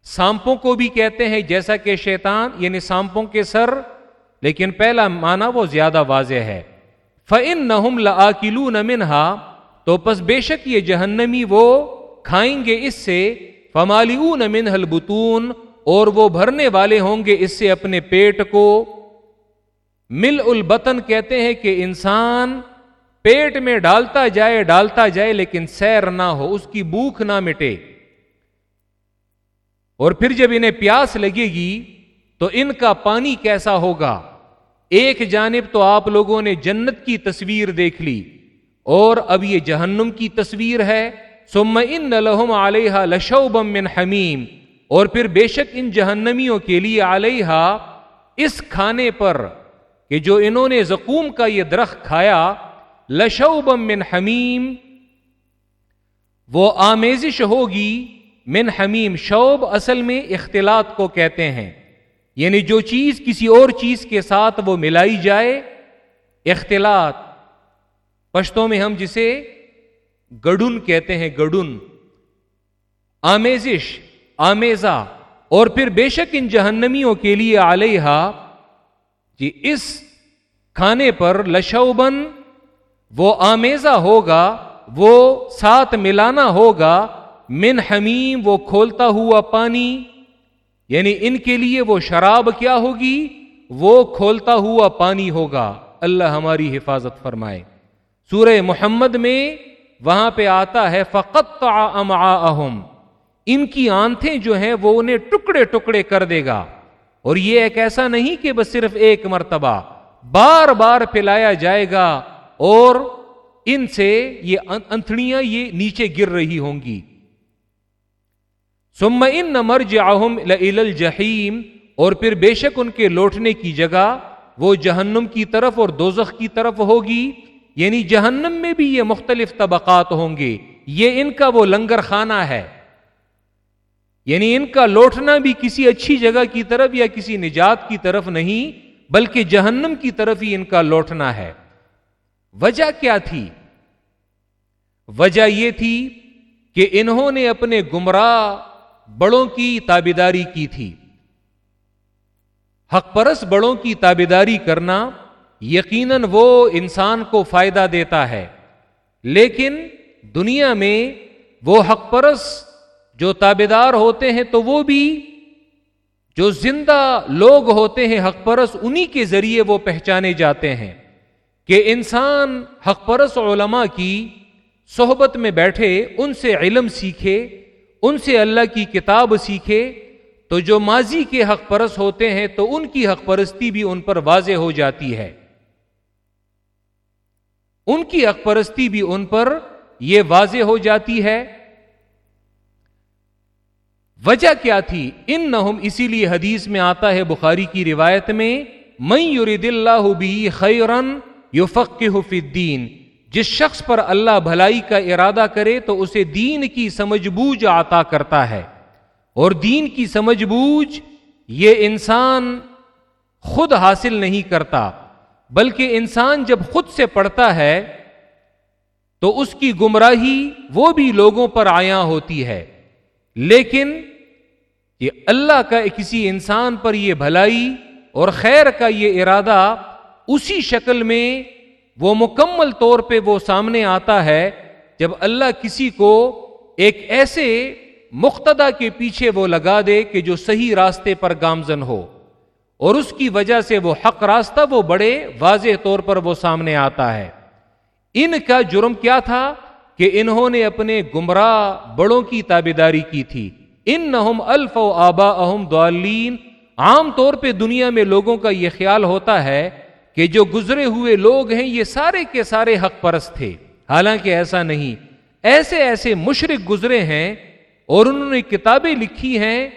سانپوں کو بھی کہتے ہیں، جیسا کہ شیطان یعنی سانپوں کے سر، لیکن پہلا معنی وہ زیادہ واضح ہے۔ فن نہ منہا تو پس بے شک یہ جہنمی وہ کھائیں گے اس سے فمالی من البتون اور وہ بھرنے والے ہوں گے اس سے اپنے پیٹ کو۔ مل البتن کہتے ہیں کہ انسان پیٹ میں ڈالتا جائے ڈالتا جائے، لیکن سیر نہ ہو، اس کی بھوک نہ مٹے۔ اور پھر جب انہیں پیاس لگے گی، تو ان کا پانی کیسا ہوگا؟ ایک جانب تو آپ لوگوں نے جنت کی تصویر دیکھ لی، اور اب یہ جہنم کی تصویر ہے۔ سم ان لہم علیہ لشوبم من حمیم اور پھر بے شک ان جہنمیوں کے لیے علیہ اس کھانے پر کہ جو انہوں نے زقوم کا یہ درخت کھایا لشوبم من حمیم وہ آمیزش ہوگی من حمیم شوب اصل میں اختلاط کو کہتے ہیں۔ یعنی جو چیز کسی اور چیز کے ساتھ وہ ملائی جائے، اختلاط۔ پشتوں میں ہم جسے گڈن کہتے ہیں گڈن، آمیزش آمیزا اور پھر بے شک ان جہنمیوں کے لیے علیہ جی اس کھانے پر لشوبن وہ آمیزہ ہوگا، وہ ساتھ ملانا ہوگا، من حمیم وہ کھولتا ہوا پانی یعنی ان کے لیے وہ شراب کیا ہوگی؟ وہ کھولتا ہوا پانی ہوگا۔ اللہ ہماری حفاظت فرمائے۔ سورہ محمد میں وہاں پہ آتا ہے فقط اہم ان کی آنتیں جو ہیں، وہ انہیں ٹکڑے ٹکڑے کر دے گا۔ اور یہ ایک ایسا نہیں کہ بس صرف ایک مرتبہ، بار بار پلایا جائے گا۔ اور ان سے یہ انتڑیاں یہ نیچے گر رہی ہوں گی۔ سم ان نمر جاہم الجحیم اور پھر بے شک ان کے لوٹنے کی جگہ وہ جہنم کی طرف اور دوزخ کی طرف ہوگی۔ یعنی جہنم میں بھی یہ مختلف طبقات ہوں گے، یہ ان کا وہ لنگر خانہ ہے۔ یعنی ان کا لوٹنا بھی کسی اچھی جگہ کی طرف یا کسی نجات کی طرف نہیں، بلکہ جہنم کی طرف ہی ان کا لوٹنا ہے۔ وجہ کیا تھی؟ وجہ یہ تھی کہ انہوں نے اپنے گمراہ بڑوں کی تابیداری کی تھی۔ حق پرس بڑوں کی تابیداری کرنا یقیناً وہ انسان کو فائدہ دیتا ہے۔ لیکن دنیا میں وہ حق پرس جو تابے دار ہوتے ہیں تو وہ بھی جو زندہ لوگ ہوتے ہیں حق پرس انہی کے ذریعے وہ پہچانے جاتے ہیں کہ انسان حق پرس علماء کی صحبت میں بیٹھے، ان سے علم سیکھے، ان سے اللہ کی کتاب سیکھے۔ تو جو ماضی کے حق پرس ہوتے ہیں تو ان کی حق پرستی بھی ان پر واضح ہو جاتی ہے۔ ان کی حق پرستی بھی ان پر یہ واضح ہو جاتی ہے۔ وجہ کیا تھی؟ ان نہ اسی لیے حدیث میں آتا ہے، بخاری کی روایت میں میں یورید اللہ بھی خیرن یو الدین جس شخص پر اللہ بھلائی کا ارادہ کرے تو اسے دین کی سمجھ بوجھ آتا کرتا ہے۔ اور دین کی سمجھ بوجھ یہ انسان خود حاصل نہیں کرتا۔ بلکہ انسان جب خود سے پڑھتا ہے، تو اس کی گمراہی وہ بھی لوگوں پر آیا ہوتی ہے۔ لیکن یہ اللہ کا کسی انسان پر یہ بھلائی اور خیر کا یہ ارادہ اسی شکل میں وہ مکمل طور پہ وہ سامنے آتا ہے جب اللہ کسی کو ایک ایسے مقتدا کے پیچھے وہ لگا دے کہ جو صحیح راستے پر گامزن ہو۔ اور اس کی وجہ سے وہ حق راستہ وہ بڑے واضح طور پر وہ سامنے آتا ہے۔ ان کا جرم کیا تھا کہ انہوں نے اپنے گمراہ بڑوں کی تابے داری کی تھی۔ ان نہ الف و آبا اہم دعالین عام طور پہ دنیا میں لوگوں کا یہ خیال ہوتا ہے کہ جو گزرے ہوئے لوگ ہیں یہ سارے کے سارے حق پرست تھے۔ حالانکہ ایسا نہیں۔ ایسے ایسے مشرق گزرے ہیں اور انہوں نے کتابیں لکھی ہیں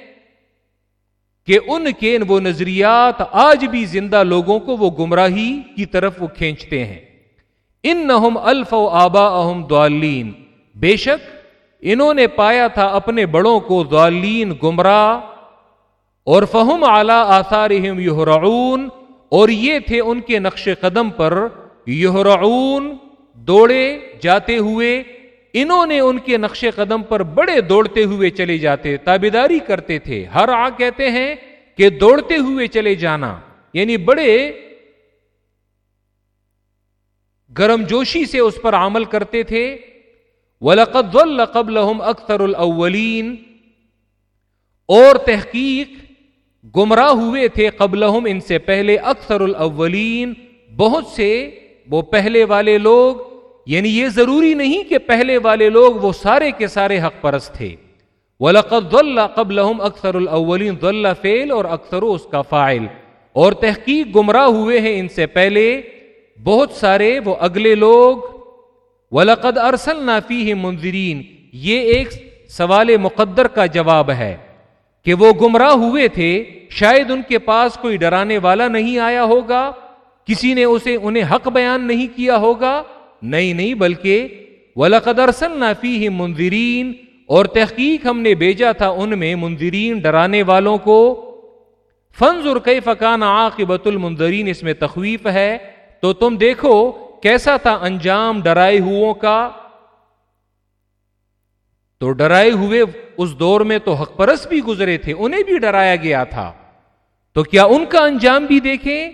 کہ ان کے وہ نظریات آج بھی زندہ لوگوں کو وہ گمراہی کی طرف وہ کھینچتے ہیں۔ ان نہ الف و آبا اہم دعالین بے شک، انہوں نے پایا تھا اپنے بڑوں کو دعالین گمراہ، اور فہم اعلی آثار یہرعون، اور یہ تھے ان کے نقش قدم پر یہرعون، دوڑے جاتے ہوئے انہوں نے ان کے نقش قدم پر بڑے دوڑتے ہوئے چلے جاتے، تابیداری کرتے تھے۔ ہر آ کہتے ہیں کہ دوڑتے ہوئے چلے جانا یعنی بڑے گرم جوشی سے اس پر عمل کرتے تھے۔ وَلَقَدْ ظَلَّ قَبْلَهُمْ أَكْثَرُ الْأَوَّلِينَ۔ اور تحقیق گمراہ ہوئے تھے قبلہم ان سے پہلے اکثر الاولین۔ بہت سے، وہ پہلے والے لوگ یعنی یہ ضروری نہیں کہ پہلے والے لوگ وہ سارے کے سارے حق پرست تھے۔ وَلَقَدْ ظَلَّ قَبْلَهُمْ أَكْثَرُ الْأَوَّلِينَ ظَلَّ فیل اور اکثر اس کا فائل اور تحقیق گمراہ ہوئے ہیں ان سے پہلے۔ بہت سارے وہ اگلے لوگ۔ ولقد ارسل نافی منظرین یہ ایک سوال مقدر کا جواب ہے کہ وہ گمراہ ہوئے تھے۔ شاید ان کے پاس کوئی ڈرانے والا نہیں آیا ہوگا۔ کسی نے اسے انہیں حق بیان نہیں کیا ہوگا۔ نہیں نہیں، بلکہ ولقد ارسل نافی منظرین اور تحقیق ہم نے بھیجا تھا ان میں منظرین ڈرانے والوں کو۔ فنز اور کئی فقان عاقبت المنظرین اس میں تخویف ہے۔ تو تم دیکھو کیسا تھا انجام ڈرائے کا۔ تو ڈرائے ہوئے اس دور میں تو حق پرس بھی گزرے تھے، انہیں بھی ڈرایا گیا تھا۔ تو کیا ان کا انجام بھی دیکھیں؟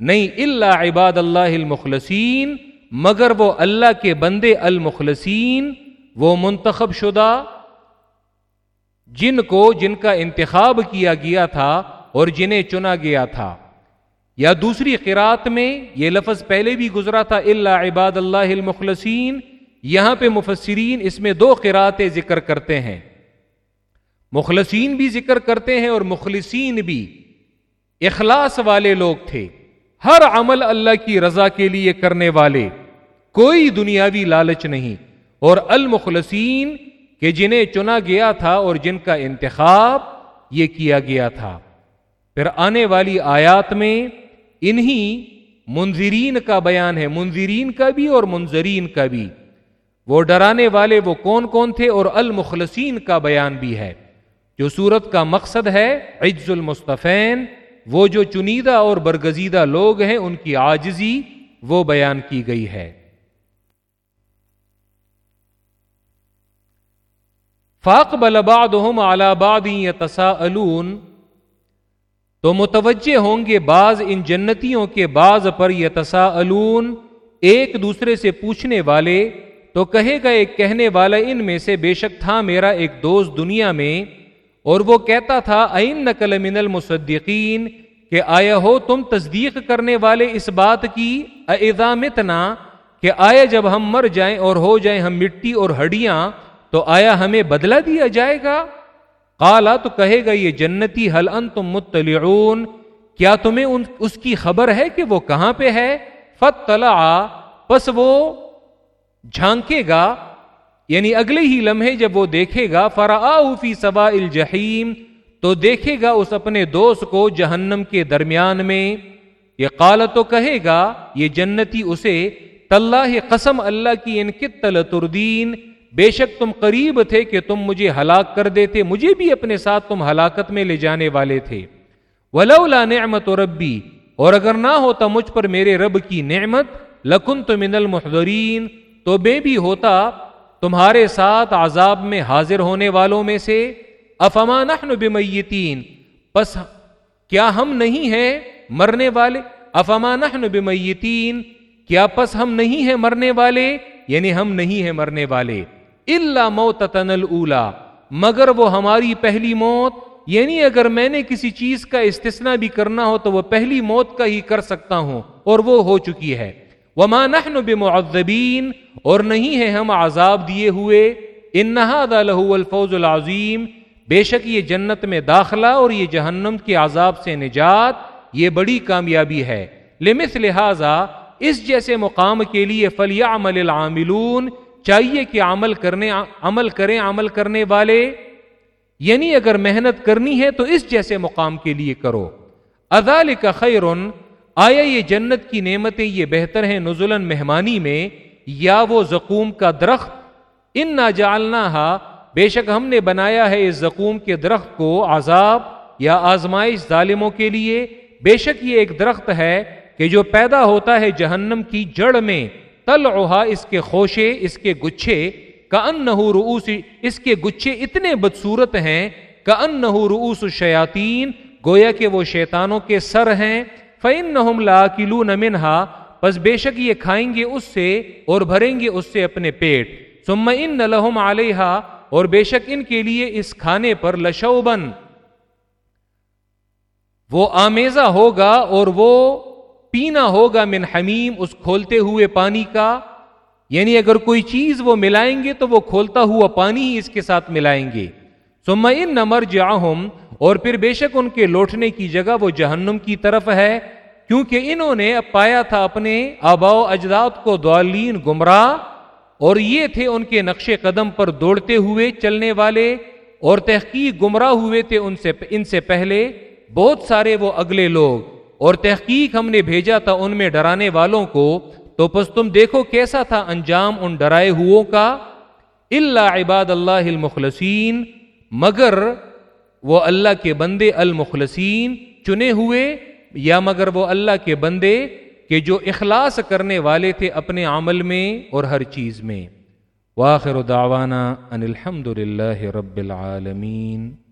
نہیں اللہ عباد اللہ المخلصین مگر وہ اللہ کے بندے المخلصین، وہ منتخب شدہ، جن کو جن کا انتخاب کیا گیا تھا اور جنہیں چنا گیا تھا۔ یا دوسری قرات میں یہ لفظ پہلے بھی گزرا تھا اللہ عباد اللہ المخلصین یہاں پہ مفسرین اس میں دو قراتیں ذکر کرتے ہیں۔ مخلصین بھی ذکر کرتے ہیں اور مخلصین بھی۔ اخلاص والے لوگ تھے۔ ہر عمل اللہ کی رضا کے لیے کرنے والے۔ کوئی دنیاوی لالچ نہیں اور المخلصین کہ جنہیں چنا گیا تھا اور جن کا انتخاب یہ کیا گیا تھا۔ پھر آنے والی آیات میں انہی منظرین کا بیان ہے منظرین کا بھی اور منظرین کا بھی۔ وہ ڈرانے والے وہ کون کون تھے اور المخلصین کا بیان بھی ہے۔ جو صورت کا مقصد ہے عز المصطفین، وہ جو چنیدہ اور برگزیدہ لوگ ہیں ان کی آجزی وہ بیان کی گئی ہے۔ فاق بلباد بعد يتساءلون. تو متوجہ ہوں گے بعض ان جنتیوں کے بعض پر یتساءلون ایک دوسرے سے پوچھنے والے، تو کہے گا ایک کہنے والا، ان میں سے بے شک تھا میرا ایک دوست دنیا میں، اور وہ کہتا تھا این نقل من المصدقین؟ کہ آیا ہو تم تصدیق کرنے والے اس بات کی؟ اعظامتنا کہ آیا جب ہم مر جائیں اور ہو جائیں ہم مٹی اور ہڈیاں تو آیا ہمیں بدلہ دیا جائے گا؟ کالا تو کہے گا، یہ جنتی حل ان تم متلعون کیا تمہیں ان اس کی خبر ہے کہ وہ کہاں پہ ہے؟ فت پس وہ جھانکے گا یعنی اگلے ہی لمحے جب وہ دیکھے گا فرا فی سوا الجحیم، تو دیکھے گا اس اپنے دوست کو جہنم کے درمیان میں۔ یہ قال تو کہے گا، یہ جنتی اسے طلّہ قسم اللہ کی ان کتل تردین بے شک تم قریب تھے کہ تم مجھے ہلاک کر دیتے، مجھے بھی اپنے ساتھ تم ہلاکت میں لے جانے والے تھے۔ ولولا نعمت ربی اور اگر نہ ہوتا مجھ پر میرے رب کی نعمت لکن تو من المحضرین تو بے بھی ہوتا تمہارے ساتھ عذاب میں حاضر ہونے والوں میں سے۔ افما نحن بمیتین پس کیا ہم نہیں ہیں مرنے والے؟ افما نحن بمیتین کیا پس ہم نہیں ہیں مرنے والے؟ یعنی ہم نہیں ہیں مرنے والے۔ اللہ موت تنل اولا مگر وہ ہماری پہلی موت یعنی اگر میں نے کسی چیز کا استثنا بھی کرنا ہو تو وہ پہلی موت کا ہی کر سکتا ہوں، اور وہ ہو چکی ہے۔ وہ نحن بمعذبین اور نہیں ہے ہم عذاب دیے ہوئے۔ لہو الفوز العظیم بے شک یہ جنت میں داخلہ اور یہ جہنم کے عذاب سے نجات، یہ بڑی کامیابی ہے۔ لمث لہذا اس جیسے مقام کے لیے فلیعمل العاملون۔ چاہیے کہ عمل کرنے، عمل کریں عمل کرنے والے۔ یعنی اگر محنت کرنی ہے تو اس جیسے مقام کے لیے کرو۔ ادال کا خیر آیا یہ جنت کی نعمتیں یہ بہتر ہیں نزلن مہمانی میں، یا وہ زقوم کا درخت؟ ان نہ جالنا بے شک ہم نے بنایا ہے اس زقوم کے درخت کو عذاب یا آزمائش ظالموں کے لیے۔ بے شک یہ ایک درخت ہے کہ جو پیدا ہوتا ہے جہنم کی جڑ میں۔ تل اس کے خوشے، اس کے گچھے کا ان روس اس کے گچھے اتنے بدسورت ہیں کا ان روس شیاتین گویا کہ وہ شیطانوں کے سر ہیں فن نہ لا کلو نمنہا بس بے شک یہ کھائیں گے اس سے اور بھریں گے اس سے اپنے پیٹ۔ سم ان لہم علیہ اور بے شک ان کے لیے اس کھانے پر لشوبن وہ آمیزہ ہوگا اور وہ پینا ہوگا من حمیم اس کھولتے ہوئے پانی کا۔ یعنی اگر کوئی چیز وہ ملائیں گے تو وہ کھولتا ہوا پانی ہی اس کے ساتھ ملائیں گے۔ سما ان نمر اور پھر بے شک ان کے لوٹنے کی جگہ وہ جہنم کی طرف ہے، کیونکہ انہوں نے پایا تھا اپنے آباؤ اجداد کو دعالین گمراہ، اور یہ تھے ان کے نقش قدم پر دوڑتے ہوئے چلنے والے، اور تحقیق گمراہ ہوئے تھے ان سے ان سے پہلے۔ بہت سارے وہ اگلے لوگ۔ اور تحقیق ہم نے بھیجا تھا ان میں ڈرانے والوں کو، تو پس تم دیکھو کیسا تھا انجام ان ڈرائے کا۔ اللہ عباد اللہ المخلصین مگر وہ اللہ کے بندے المخلصین چنے ہوئے، یا مگر وہ اللہ کے بندے کہ جو اخلاص کرنے والے تھے اپنے عمل میں اور ہر چیز میں۔ واخر دعوانا ان الحمد للہ رب العالمین۔